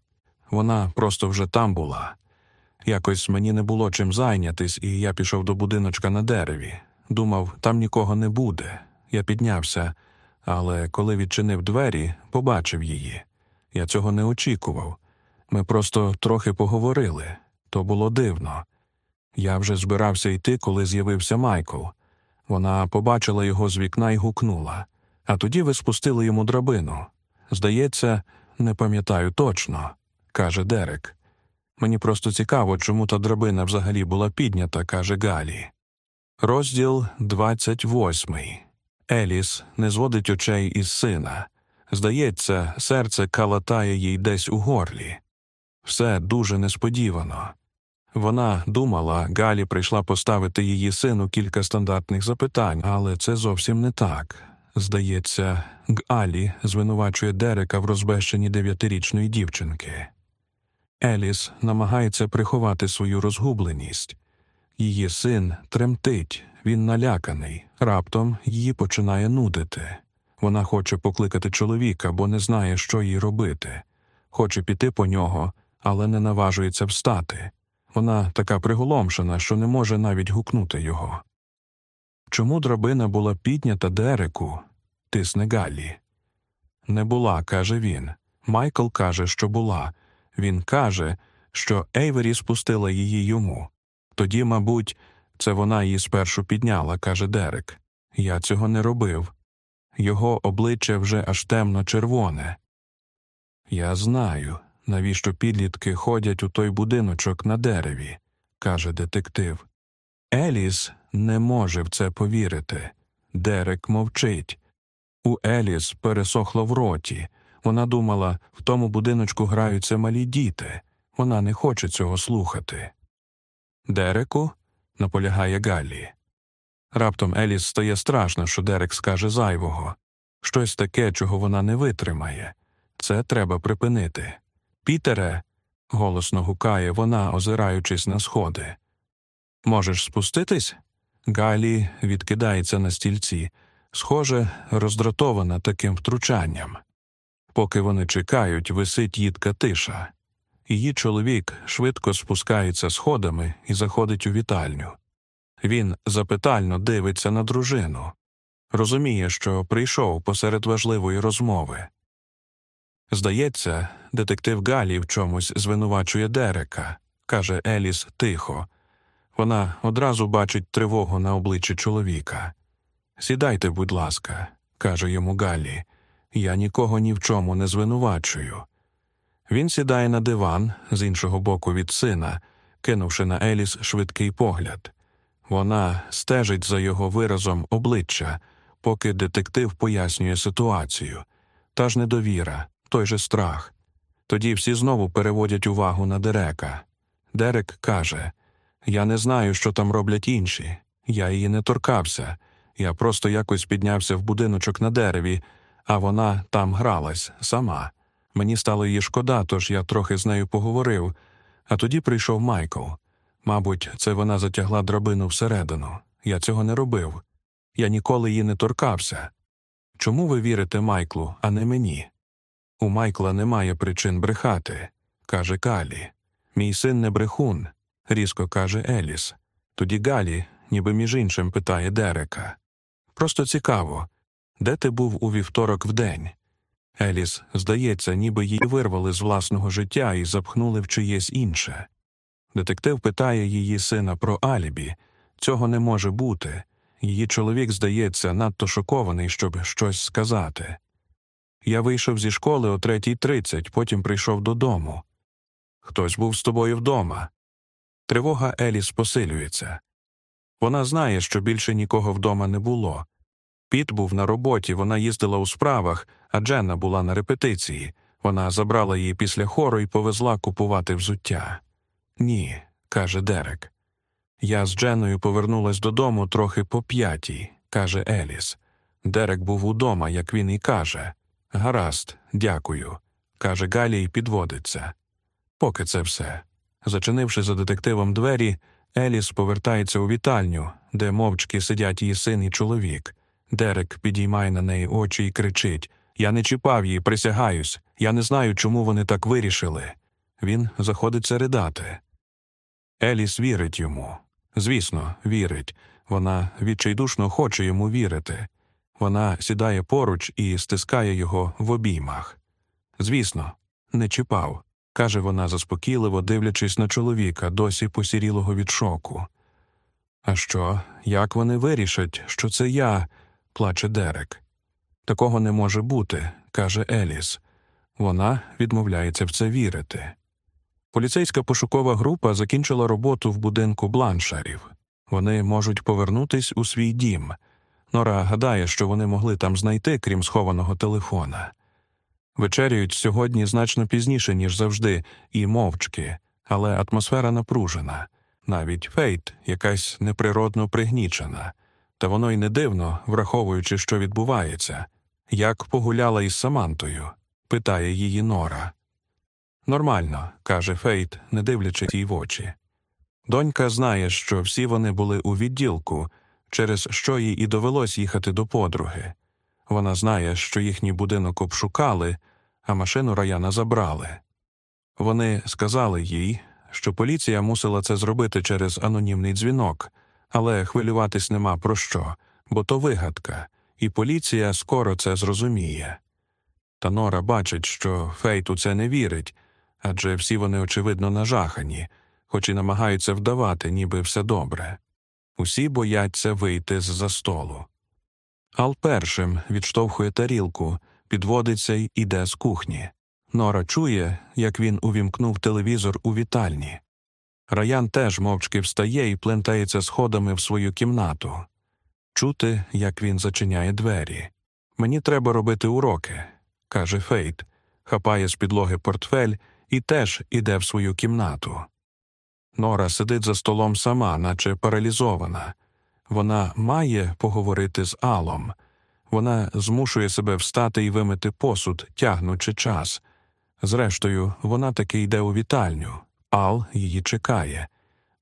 Вона просто вже там була. Якось мені не було чим зайнятись, і я пішов до будиночка на дереві. Думав, там нікого не буде. Я піднявся, але коли відчинив двері, побачив її. Я цього не очікував. Ми просто трохи поговорили. То було дивно. Я вже збирався йти, коли з'явився Майкл. Вона побачила його з вікна і гукнула. А тоді ви спустили йому драбину. Здається, не пам'ятаю точно, каже Дерек. Мені просто цікаво, чому та драбина взагалі була піднята, каже Галі. Розділ 28. Еліс не зводить очей із сина. Здається, серце калатає їй десь у горлі. Все дуже несподівано. Вона думала, Галі прийшла поставити її сину кілька стандартних запитань, але це зовсім не так. Здається, Галі звинувачує Дерека в розбещенні дев'ятирічної дівчинки. Еліс намагається приховати свою розгубленість. Її син тремтить, він наляканий, раптом її починає нудити. Вона хоче покликати чоловіка, бо не знає, що їй робити. Хоче піти по нього, але не наважується встати. Вона така приголомшена, що не може навіть гукнути його. Чому драбина була піднята Дереку? тисне Галлі. Не була, каже він. Майкл каже, що була. Він каже, що Ейвері спустила її йому. Тоді, мабуть, це вона її спершу підняла, каже Дерек. Я цього не робив. Його обличчя вже аж темно червоне. Я знаю, навіщо підлітки ходять у той будиночок на дереві, каже детектив. Еліс не може в це повірити. Дерек мовчить. У Еліс пересохло в роті. Вона думала, в тому будиночку граються малі діти. Вона не хоче цього слухати. Дереку? наполягає Галлі. Раптом Еліс стає страшно, що Дерек скаже зайвого щось таке, чого вона не витримає. Це треба припинити. Пітере. голосно гукає вона, озираючись на сходи. Можеш спуститись? Галі відкидається на стільці, схоже, роздратована таким втручанням. Поки вони чекають, висить їдка тиша. Її чоловік швидко спускається сходами і заходить у вітальню. Він запитально дивиться на дружину, розуміє, що прийшов посеред важливої розмови. Здається, детектив Галі в чомусь звинувачує Дерека, каже Еліс тихо. Вона одразу бачить тривогу на обличчі чоловіка. Сідайте, будь ласка, каже йому Галлі. Я нікого ні в чому не звинувачую. Він сідає на диван з іншого боку від сина, кинувши на Еліс швидкий погляд. Вона стежить за його виразом обличчя, поки детектив пояснює ситуацію. Та ж недовіра, той же страх. Тоді всі знову переводять увагу на Дерека. Дерек каже Я не знаю, що там роблять інші. Я її не торкався. Я просто якось піднявся в будиночок на дереві, а вона там гралась сама. Мені стало її шкода, тож я трохи з нею поговорив, а тоді прийшов Майкл. Мабуть, це вона затягла драбину всередину. Я цього не робив. Я ніколи її не торкався. Чому ви вірите Майклу, а не мені? У Майкла немає причин брехати, каже Калі. Мій син не брехун, різко каже Еліс. Тоді Галі, ніби між іншим, питає Дерека. Просто цікаво, де ти був у вівторок вдень? Еліс, здається, ніби її вирвали з власного життя і запхнули в чиєсь інше. Детектив питає її сина про алібі. Цього не може бути. Її чоловік, здається, надто шокований, щоб щось сказати. Я вийшов зі школи о третій тридцять, потім прийшов додому. Хтось був з тобою вдома. Тривога Еліс посилюється. Вона знає, що більше нікого вдома не було. Піт був на роботі, вона їздила у справах, а Дженна була на репетиції. Вона забрала її після хору і повезла купувати взуття. Ні, каже Дерек. Я з Дженною повернулась додому трохи по п'ятій, каже Еліс. Дерек був удома, як він і каже. Гаразд, дякую, каже Галі і підводиться. Поки це все. Зачинивши за детективом двері, Еліс повертається у вітальню, де мовчки сидять її син і чоловік. Дерек підіймає на неї очі і кричить Я не чіпав її, присягаюсь. Я не знаю, чому вони так вирішили. Він заходиться ридати. Еліс вірить йому. Звісно, вірить. Вона відчайдушно хоче йому вірити. Вона сідає поруч і стискає його в обіймах. Звісно, не чіпав, каже вона заспокійливо, дивлячись на чоловіка, досі посірілого від шоку. А що, як вони вирішать, що це я? Плаче Дерек. Такого не може бути, каже Еліс. Вона відмовляється в це вірити. Поліцейська пошукова група закінчила роботу в будинку бланшарів. Вони можуть повернутись у свій дім. Нора гадає, що вони могли там знайти, крім схованого телефона. Вечеряють сьогодні значно пізніше, ніж завжди, і мовчки, але атмосфера напружена, навіть Фейт якась неприродно пригнічена, та воно й не дивно, враховуючи, що відбувається. Як погуляла із Самантою? питає її Нора. Нормально, каже Фейт, не дивлячись їй в очі. Донька знає, що всі вони були у відділку, через що їй і довелось їхати до подруги. Вона знає, що їхній будинок обшукали, а машину Раяна забрали. Вони сказали їй, що поліція мусила це зробити через анонімний дзвінок, але хвилюватись нема про що, бо то вигадка, і поліція скоро це зрозуміє. Та Нора бачить, що Фейт у це не вірить, адже всі вони, очевидно, нажахані, хоч і намагаються вдавати, ніби все добре. Усі бояться вийти з за столу. Ал першим відштовхує тарілку, підводиться й іде з кухні. Нора чує, як він увімкнув телевізор у вітальні. Раян теж мовчки встає і плентається сходами в свою кімнату. Чути, як він зачиняє двері. Мені треба робити уроки, каже Фейт, хапає з підлоги портфель і теж іде в свою кімнату. Нора сидить за столом сама, наче паралізована. Вона має поговорити з Алом. Вона змушує себе встати і вимити посуд, тягнучи час. Зрештою, вона таки йде у вітальню. Ал її чекає.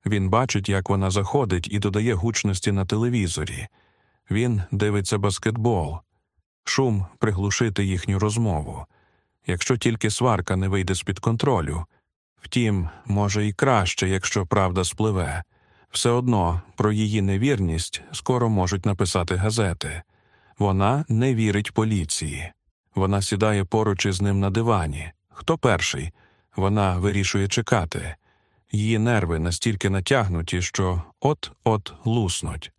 Він бачить, як вона заходить і додає гучності на телевізорі. Він дивиться баскетбол. Шум приглушити їхню розмову. Якщо тільки сварка не вийде з під контролю. Втім, може, і краще, якщо правда спливе. Все одно про її невірність скоро можуть написати газети. Вона не вірить поліції. Вона сідає поруч із ним на дивані. Хто перший? Вона вирішує чекати. Її нерви настільки натягнуті, що от-от луснуть.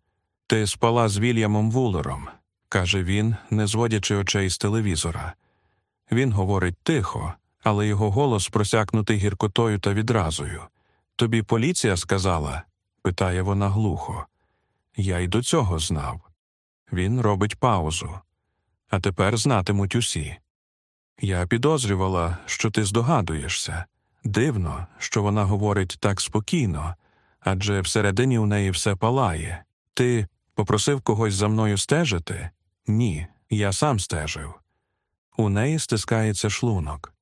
Ти спала з Вільямом Вулером, каже він, не зводячи очей з телевізора. Він говорить тихо, але його голос просякнутий гіркотою та відразою. Тобі поліція сказала? питає вона глухо. Я й до цього знав. Він робить паузу. А тепер знатимуть усі. Я підозрювала, що ти здогадуєшся. Дивно, що вона говорить так спокійно, адже всередині у неї все палає. Ти попросив когось за мною стежити? Ні, я сам стежив. У неї стискається шлунок.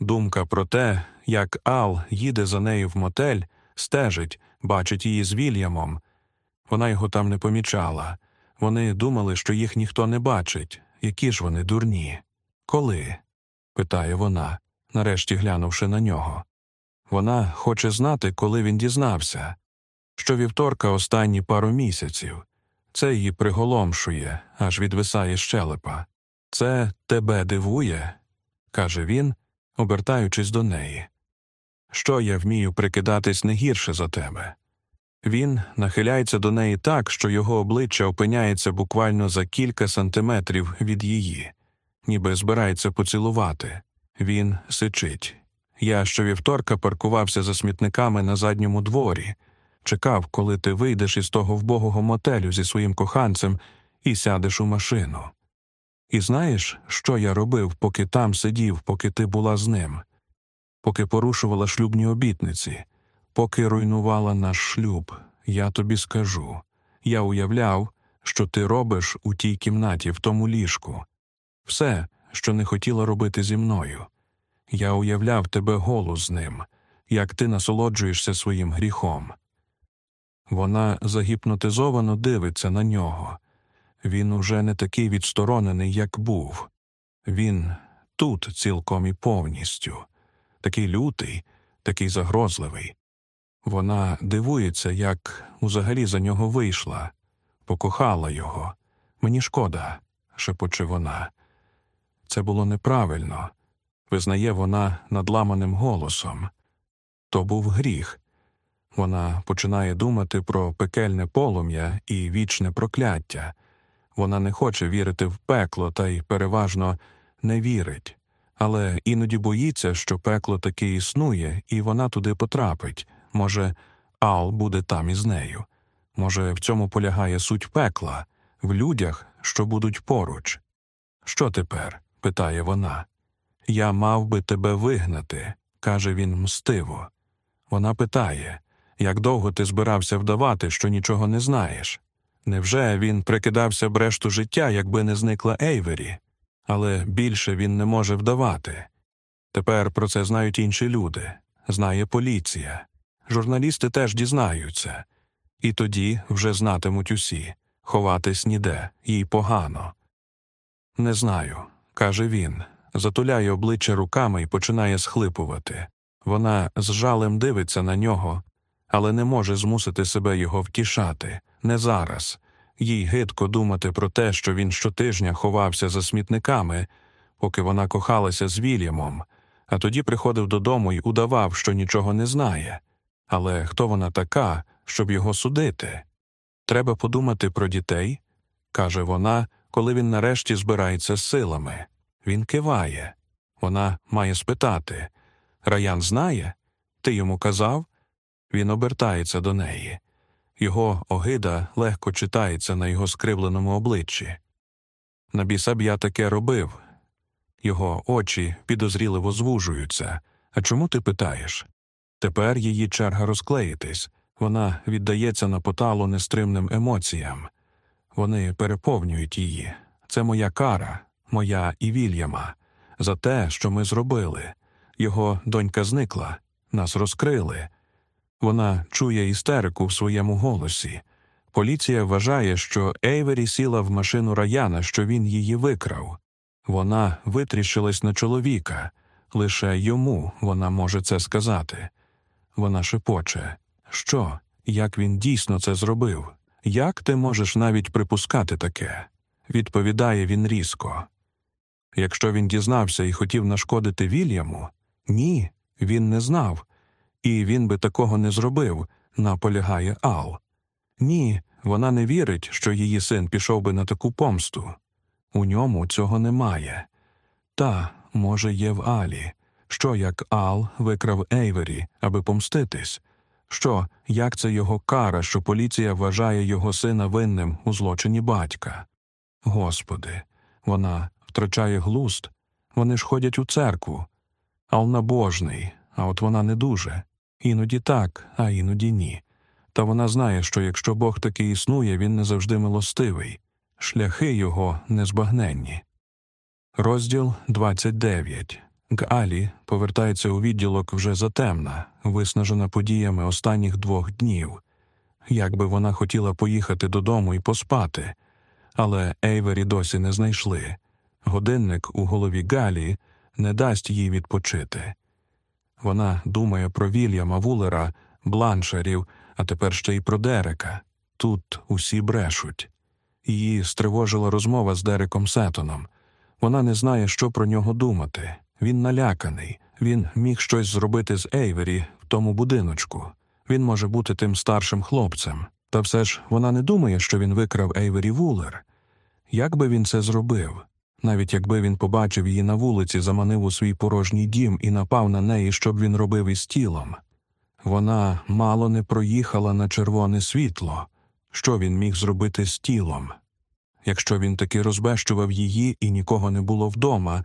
Думка про те, як Ал їде за нею в мотель, стежить, бачить її з Вільямом. Вона його там не помічала. Вони думали, що їх ніхто не бачить. Які ж вони дурні. Коли? Питає вона, нарешті глянувши на нього. Вона хоче знати, коли він дізнався. Що вівторка останні пару місяців. Це її приголомшує, аж відвисає щелепа. Це тебе дивує, каже він, обертаючись до неї. Що я вмію прикидатись не гірше за тебе? Він нахиляється до неї так, що його обличчя опиняється буквально за кілька сантиметрів від її, ніби збирається поцілувати. Він сичить. Я щовівторка паркувався за смітниками на задньому дворі, чекав, коли ти вийдеш із того вбогого мотелю зі своїм коханцем і сядеш у машину. І знаєш, що я робив, поки там сидів, поки ти була з ним, поки порушувала шлюбні обітниці, поки руйнувала наш шлюб, я тобі скажу. Я уявляв, що ти робиш у тій кімнаті, в тому ліжку, все, що не хотіла робити зі мною. Я уявляв тебе голу з ним, як ти насолоджуєшся своїм гріхом. Вона загіпнотизовано дивиться на нього. Він уже не такий відсторонений, як був. Він тут цілком і повністю, такий лютий, такий загрозливий. Вона дивується, як узагалі за нього вийшла, покохала його. Мені шкода, шепоче вона. Це було неправильно, визнає вона надламаним голосом. То був гріх. Вона починає думати про пекельне полум'я і вічне прокляття. Вона не хоче вірити в пекло та й переважно не вірить, але іноді боїться, що пекло таки існує, і вона туди потрапить. Може, Ал буде там із нею. Може, в цьому полягає суть пекла, в людях, що будуть поруч. Що тепер? Питає вона. Я мав би тебе вигнати, каже він мстиво. Вона питає, як довго ти збирався вдавати, що нічого не знаєш? Невже він прикидався б решту життя, якби не зникла Ейвері? Але більше він не може вдавати. Тепер про це знають інші люди, знає поліція. Журналісти теж дізнаються, і тоді вже знатимуть усі. ховатись ніде, їй погано. Не знаю, каже він, затуляє обличчя руками і починає схлипувати. Вона з жалем дивиться на нього, але не може змусити себе його втішати, не зараз. Їй гидко думати про те, що він щотижня ховався за смітниками, поки вона кохалася з Вільямом, а тоді приходив додому і удавав, що нічого не знає. Але хто вона така, щоб його судити? Треба подумати про дітей, каже вона, коли він нарешті збирається з силами. Він киває. Вона має спитати Раян знає? Ти йому казав? Він обертається до неї. Його огида легко читається на його скривленому обличчі. На біса б я таке робив. Його очі підозріливо звужуються. А чому ти питаєш? Тепер її черга розклеїтись, вона віддається на поталу нестримним емоціям. Вони переповнюють її. Це моя кара, моя і Вільяма, за те, що ми зробили. Його донька зникла, нас розкрили. Вона чує істерику в своєму голосі. Поліція вважає, що Ейвері сіла в машину Раяна, що він її викрав. Вона витріщилась на чоловіка, лише йому вона може це сказати. Вона шепоче що, як він дійсно це зробив? Як ти можеш навіть припускати таке? Відповідає він різко. Якщо він дізнався і хотів нашкодити Вільяму, ні, він не знав, і він би такого не зробив, наполягає Ал. Ні, вона не вірить, що її син пішов би на таку помсту. У ньому цього немає. Та, може, є в Алі. Що як Ал викрав Ейвері, аби помститись? Що, як це його кара, що поліція вважає його сина винним у злочині батька? Господи, вона втрачає глуст. Вони ж ходять у церкву. Ал набожний, а от вона не дуже. Іноді так, а іноді ні. Та вона знає, що якщо Бог таки існує, він не завжди милостивий, шляхи його незбагненні. Розділ 29 Галі повертається у відділок вже затемна, виснажена подіями останніх двох днів. Як би вона хотіла поїхати додому і поспати, але Ейвері досі не знайшли. Годинник у голові Галі не дасть їй відпочити. Вона думає про Вільяма Вулера, бланшерів, а тепер ще й про Дерека. Тут усі брешуть. Її стривожила розмова з Дереком Сетоном. Вона не знає, що про нього думати. Він наляканий, він міг щось зробити з Ейвері в тому будиночку. Він може бути тим старшим хлопцем. Та все ж вона не думає, що він викрав Ейвері Вулер. Як би він це зробив? Навіть якби він побачив її на вулиці, заманив у свій порожній дім і напав на неї, щоб він робив із тілом. Вона мало не проїхала на червоне світло. Що він міг зробити з тілом? Якщо він таки розбещував її і нікого не було вдома,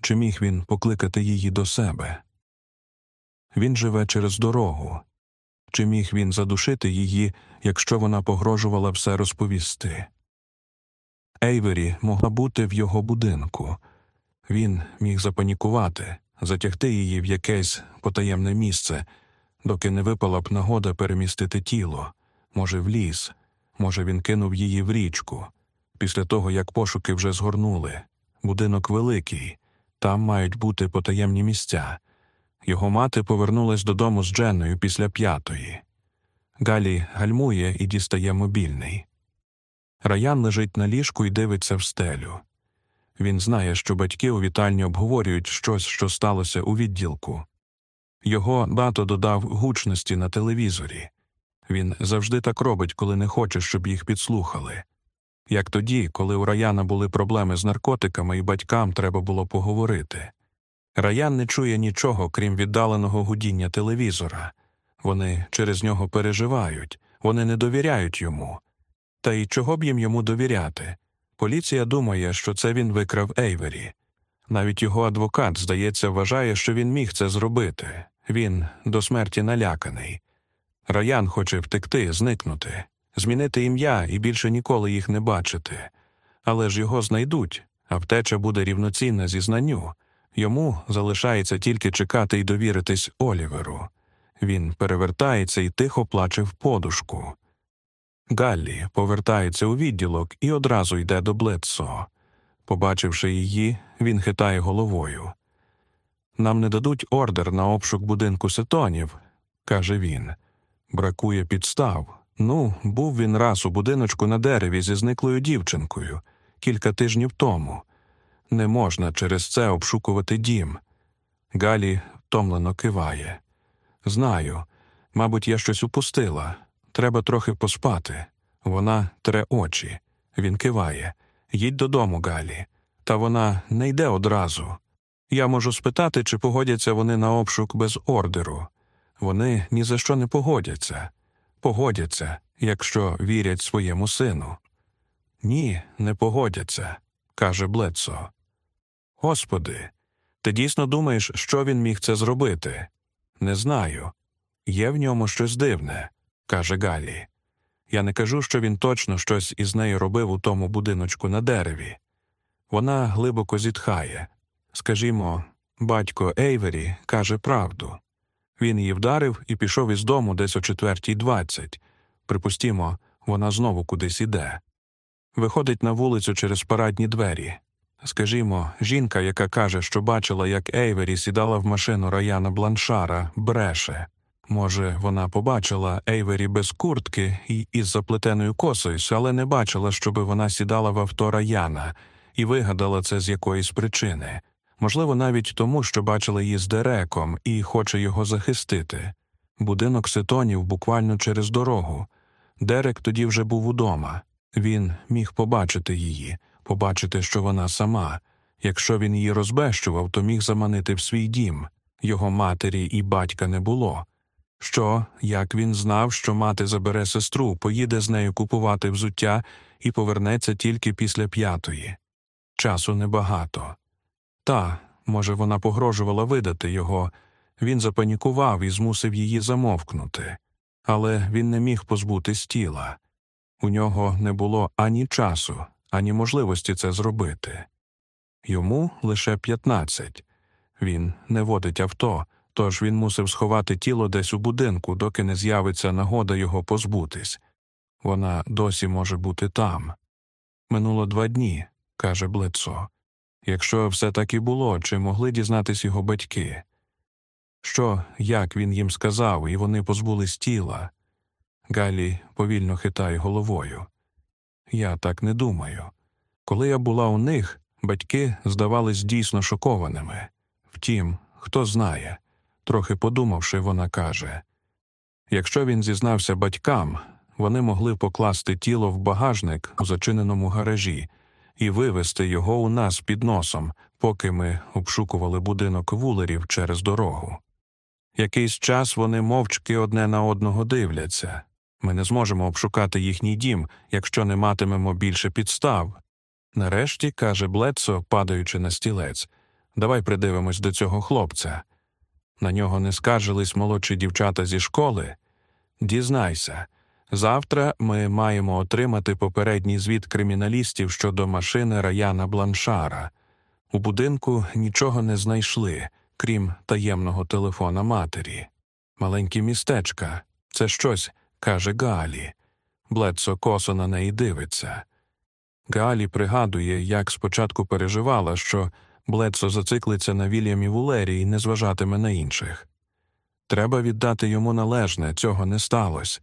чи міг він покликати її до себе? Він живе через дорогу. Чи міг він задушити її, якщо вона погрожувала все розповісти? Ейвері могла бути в його будинку. Він міг запанікувати, затягти її в якесь потаємне місце, доки не випала б нагода перемістити тіло, може, в ліс, може, він кинув її в річку. Після того, як пошуки вже згорнули. Будинок великий, там мають бути потаємні місця. Його мати повернулась додому з Дженною після п'ятої. Галі гальмує і дістає мобільний. Раян лежить на ліжку і дивиться в стелю. Він знає, що батьки у вітальні обговорюють щось, що сталося у відділку. Його бато додав гучності на телевізорі. Він завжди так робить, коли не хоче, щоб їх підслухали. Як тоді, коли у Раяна були проблеми з наркотиками і батькам треба було поговорити. Раян не чує нічого, крім віддаленого гудіння телевізора. Вони через нього переживають, вони не довіряють йому. Та й чого б їм йому довіряти? Поліція думає, що це він викрав Ейвері. Навіть його адвокат, здається, вважає, що він міг це зробити. Він до смерті наляканий. Раян хоче втекти, зникнути, змінити ім'я і більше ніколи їх не бачити. Але ж його знайдуть, а втеча буде рівноцінна зізнанню. Йому залишається тільки чекати і довіритись Оліверу. Він перевертається і тихо плаче в подушку. Галлі повертається у відділок і одразу йде до Блетсо. Побачивши її, він хитає головою. Нам не дадуть ордер на обшук будинку сетонів, каже він. Бракує підстав. Ну, був він раз у будиночку на дереві зі зниклою дівчинкою кілька тижнів тому. Не можна через це обшукувати дім. Галі втомлено киває. Знаю, мабуть, я щось упустила. Треба трохи поспати. Вона тре очі. Він киває. Їдь додому, Галі. Та вона не йде одразу. Я можу спитати, чи погодяться вони на обшук без ордеру. Вони ні за що не погодяться. Погодяться, якщо вірять своєму сину. Ні, не погодяться, каже Блецо. Господи, ти дійсно думаєш, що він міг це зробити? Не знаю. Є в ньому щось дивне, каже Галі. Я не кажу, що він точно щось із нею робив у тому будиночку на дереві. Вона глибоко зітхає. Скажімо, батько Ейвері каже правду. Він її вдарив і пішов із дому десь о четвертій двадцять. Припустімо, вона знову кудись іде. Виходить на вулицю через парадні двері. Скажімо, жінка, яка каже, що бачила, як Ейвері сідала в машину Раяна Бланшара, бреше. Може, вона побачила Ейвері без куртки і із заплетеною косою, але не бачила, щоби вона сідала в авто Раяна, і вигадала це з якоїсь причини. Можливо, навіть тому, що бачила її з Дереком і хоче його захистити. Будинок сетонів буквально через дорогу. Дерек тоді вже був удома. Він міг побачити її, побачити, що вона сама. Якщо він її розбещував, то міг заманити в свій дім. Його матері і батька не було. Що, як він знав, що мати забере сестру, поїде з нею купувати взуття і повернеться тільки після п'ятої. Часу небагато. Та, може, вона погрожувала видати його. Він запанікував і змусив її замовкнути, але він не міг позбутись тіла. У нього не було ані часу, ані можливості це зробити. Йому лише п'ятнадцять. Він не водить авто, тож він мусив сховати тіло десь у будинку, доки не з'явиться нагода його позбутись. Вона досі може бути там. Минуло два дні, каже Блецо. Якщо все так і було, чи могли дізнатись його батьки? Що, як він їм сказав, і вони позбулись тіла? Галі повільно хитає головою. Я так не думаю. Коли я була у них, батьки здавались дійсно шокованими. Втім, хто знає, трохи подумавши, вона каже якщо він зізнався батькам, вони могли покласти тіло в багажник у зачиненому гаражі і вивезти його у нас під носом, поки ми обшукували будинок вулерів через дорогу. Якийсь час вони мовчки одне на одного дивляться. Ми не зможемо обшукати їхній дім, якщо не матимемо більше підстав. Нарешті, каже Блецо, падаючи на стілець, давай придивимось до цього хлопця. На нього не скаржились молодші дівчата зі школи. Дізнайся, завтра ми маємо отримати попередній звіт криміналістів щодо машини Раяна Бланшара. У будинку нічого не знайшли, крім таємного телефона матері. Маленькі містечка це щось, каже Галі. Блецо косо на неї дивиться. Галі пригадує, як спочатку переживала, що Блецо зациклиться на Вільямі Вулері і не зважатиме на інших. Треба віддати йому належне, цього не сталося.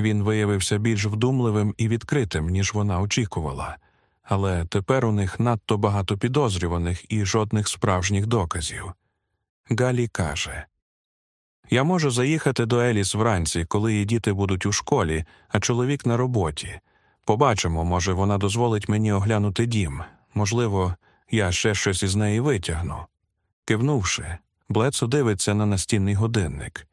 Він виявився більш вдумливим і відкритим, ніж вона очікувала, але тепер у них надто багато підозрюваних і жодних справжніх доказів. Галі каже Я можу заїхати до Еліс вранці, коли її діти будуть у школі, а чоловік на роботі. Побачимо, може, вона дозволить мені оглянути дім. Можливо, я ще щось із неї витягну. Кивнувши, Блецо дивиться на настінний годинник.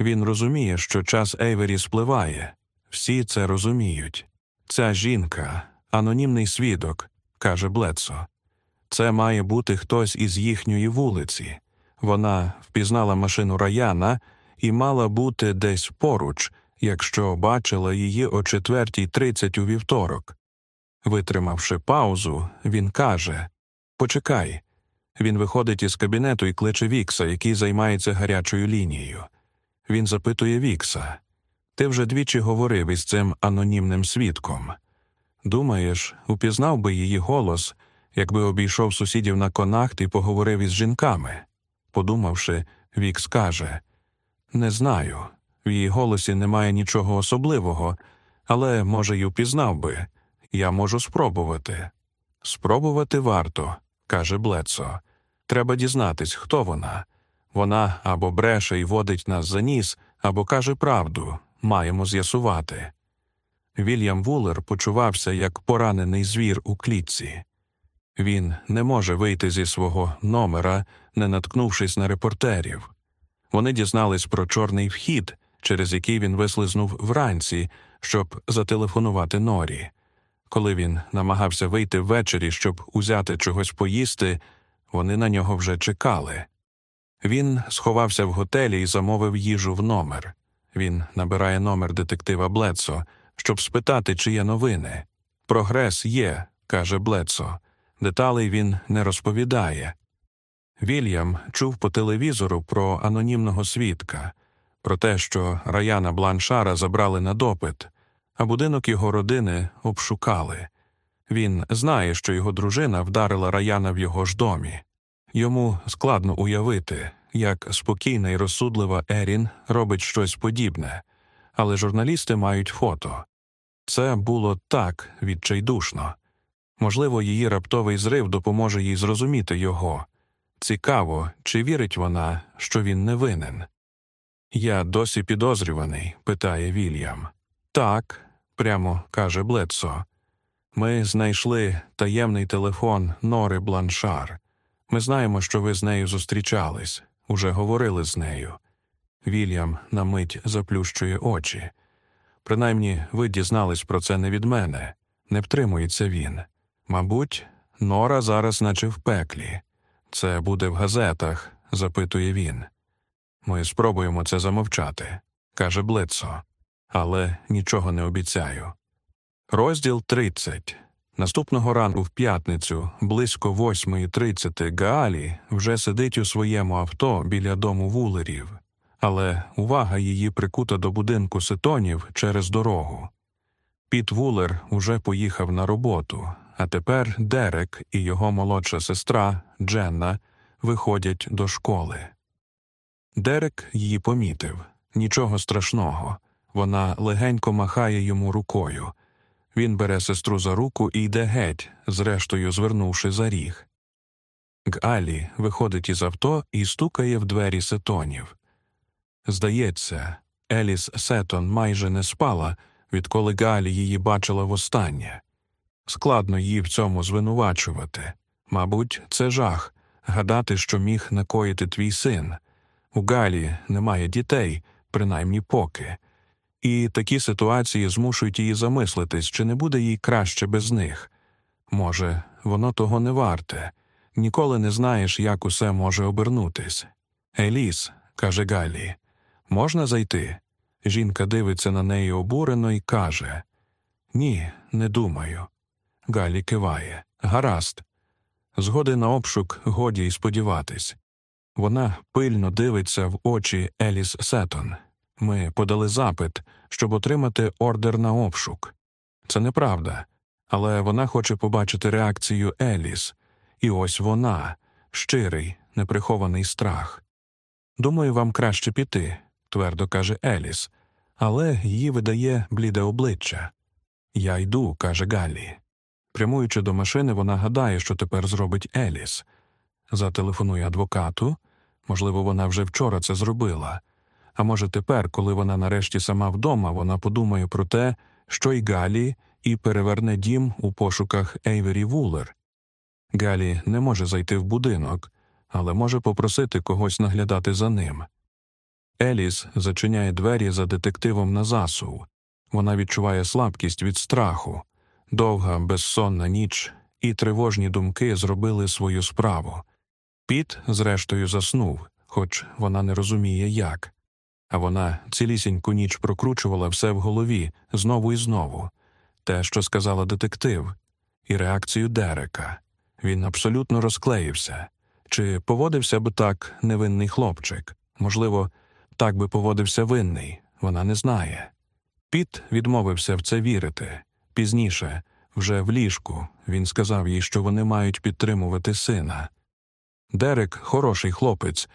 Він розуміє, що час Ейвері спливає. Всі це розуміють. Ця жінка, анонімний свідок, каже Блецо. Це має бути хтось із їхньої вулиці. Вона впізнала машину Раяна і мала бути десь поруч, якщо бачила її о четвертій тридцять у вівторок. Витримавши паузу, він каже Почекай. Він виходить із кабінету і кличе Вікса, який займається гарячою лінією. Він запитує Вікса Ти вже двічі говорив із цим анонімним свідком. Думаєш, упізнав би її голос, якби обійшов сусідів на конахт і поговорив із жінками? Подумавши, Вік скаже Не знаю. В її голосі немає нічого особливого, але, може, й упізнав би. Я можу спробувати. Спробувати варто, каже Блецо. Треба дізнатись, хто вона. Вона або бреше і водить нас за ніс, або каже правду, маємо з'ясувати. Вільям Вулер почувався як поранений звір у клітці. Він не може вийти зі свого номера, не наткнувшись на репортерів. Вони дізнались про чорний вхід, через який він вислизнув вранці, щоб зателефонувати Норі. Коли він намагався вийти ввечері, щоб узяти чогось поїсти, вони на нього вже чекали. Він сховався в готелі і замовив їжу в номер. Він набирає номер детектива Блецо, щоб спитати, чи є новини. Прогрес є, каже Блецо. Деталей він не розповідає. Вільям чув по телевізору про анонімного свідка, про те, що Раяна Бланшара забрали на допит, а будинок його родини обшукали. Він знає, що його дружина вдарила Раяна в його ж домі. Йому складно уявити, як спокійна і розсудлива Ерін робить щось подібне, але журналісти мають фото. Це було так відчайдушно. Можливо, її раптовий зрив допоможе їй зрозуміти його. Цікаво, чи вірить вона, що він не винен. Я досі підозрюваний? питає Вільям. Так, прямо каже Блецо. Ми знайшли таємний телефон Нори Бланшар. Ми знаємо, що ви з нею зустрічались, уже говорили з нею. Вільям на мить заплющує очі. Принаймні, ви дізнались про це не від мене, не втримується він. Мабуть, Нора зараз, наче в пеклі. Це буде в газетах, запитує він. Ми спробуємо це замовчати, каже Блецо, але нічого не обіцяю. Розділ 30. Наступного ранку в п'ятницю, близько 8.30, Гаалі вже сидить у своєму авто біля дому вулерів, але увага її прикута до будинку сетонів через дорогу. Піт Вулер уже поїхав на роботу, а тепер Дерек і його молодша сестра Дженна виходять до школи. Дерек її помітив нічого страшного. Вона легенько махає йому рукою. Він бере сестру за руку і йде геть, зрештою звернувши за ріг. Галі виходить із авто і стукає в двері сетонів. Здається, Еліс Сетон майже не спала, відколи Галі її бачила востаннє. Складно її в цьому звинувачувати. Мабуть, це жах гадати, що міг накоїти твій син. У Галі немає дітей, принаймні поки, і такі ситуації змушують її замислитись, чи не буде їй краще без них. Може, воно того не варте. Ніколи не знаєш, як усе може обернутись. Еліс, каже Галі, можна зайти? Жінка дивиться на неї обурено і каже Ні, не думаю. Галі киває. Гаразд. Згоди на обшук годі й сподіватись. Вона пильно дивиться в очі Еліс Сетон. Ми подали запит, щоб отримати ордер на обшук. Це неправда, але вона хоче побачити реакцію Еліс, і ось вона щирий, неприхований страх. Думаю, вам краще піти, твердо каже Еліс, але її видає бліде обличчя. Я йду, каже Галлі. Прямуючи до машини, вона гадає, що тепер зробить Еліс. Зателефонує адвокату. Можливо, вона вже вчора це зробила. А може, тепер, коли вона нарешті сама вдома, вона подумає про те, що й Галі, і переверне дім у пошуках Ейвері Вулер. Галі не може зайти в будинок, але може попросити когось наглядати за ним. Еліс зачиняє двері за детективом на засув. Вона відчуває слабкість від страху. Довга, безсонна ніч і тривожні думки зробили свою справу. Піт, зрештою, заснув, хоч вона не розуміє як. А вона цілісіньку ніч прокручувала все в голові знову і знову те, що сказала детектив, і реакцію Дерека. Він абсолютно розклеївся. Чи поводився б так невинний хлопчик? Можливо, так би поводився винний, вона не знає. Піт відмовився в це вірити. Пізніше, вже в ліжку, він сказав їй, що вони мають підтримувати сина. Дерек хороший хлопець,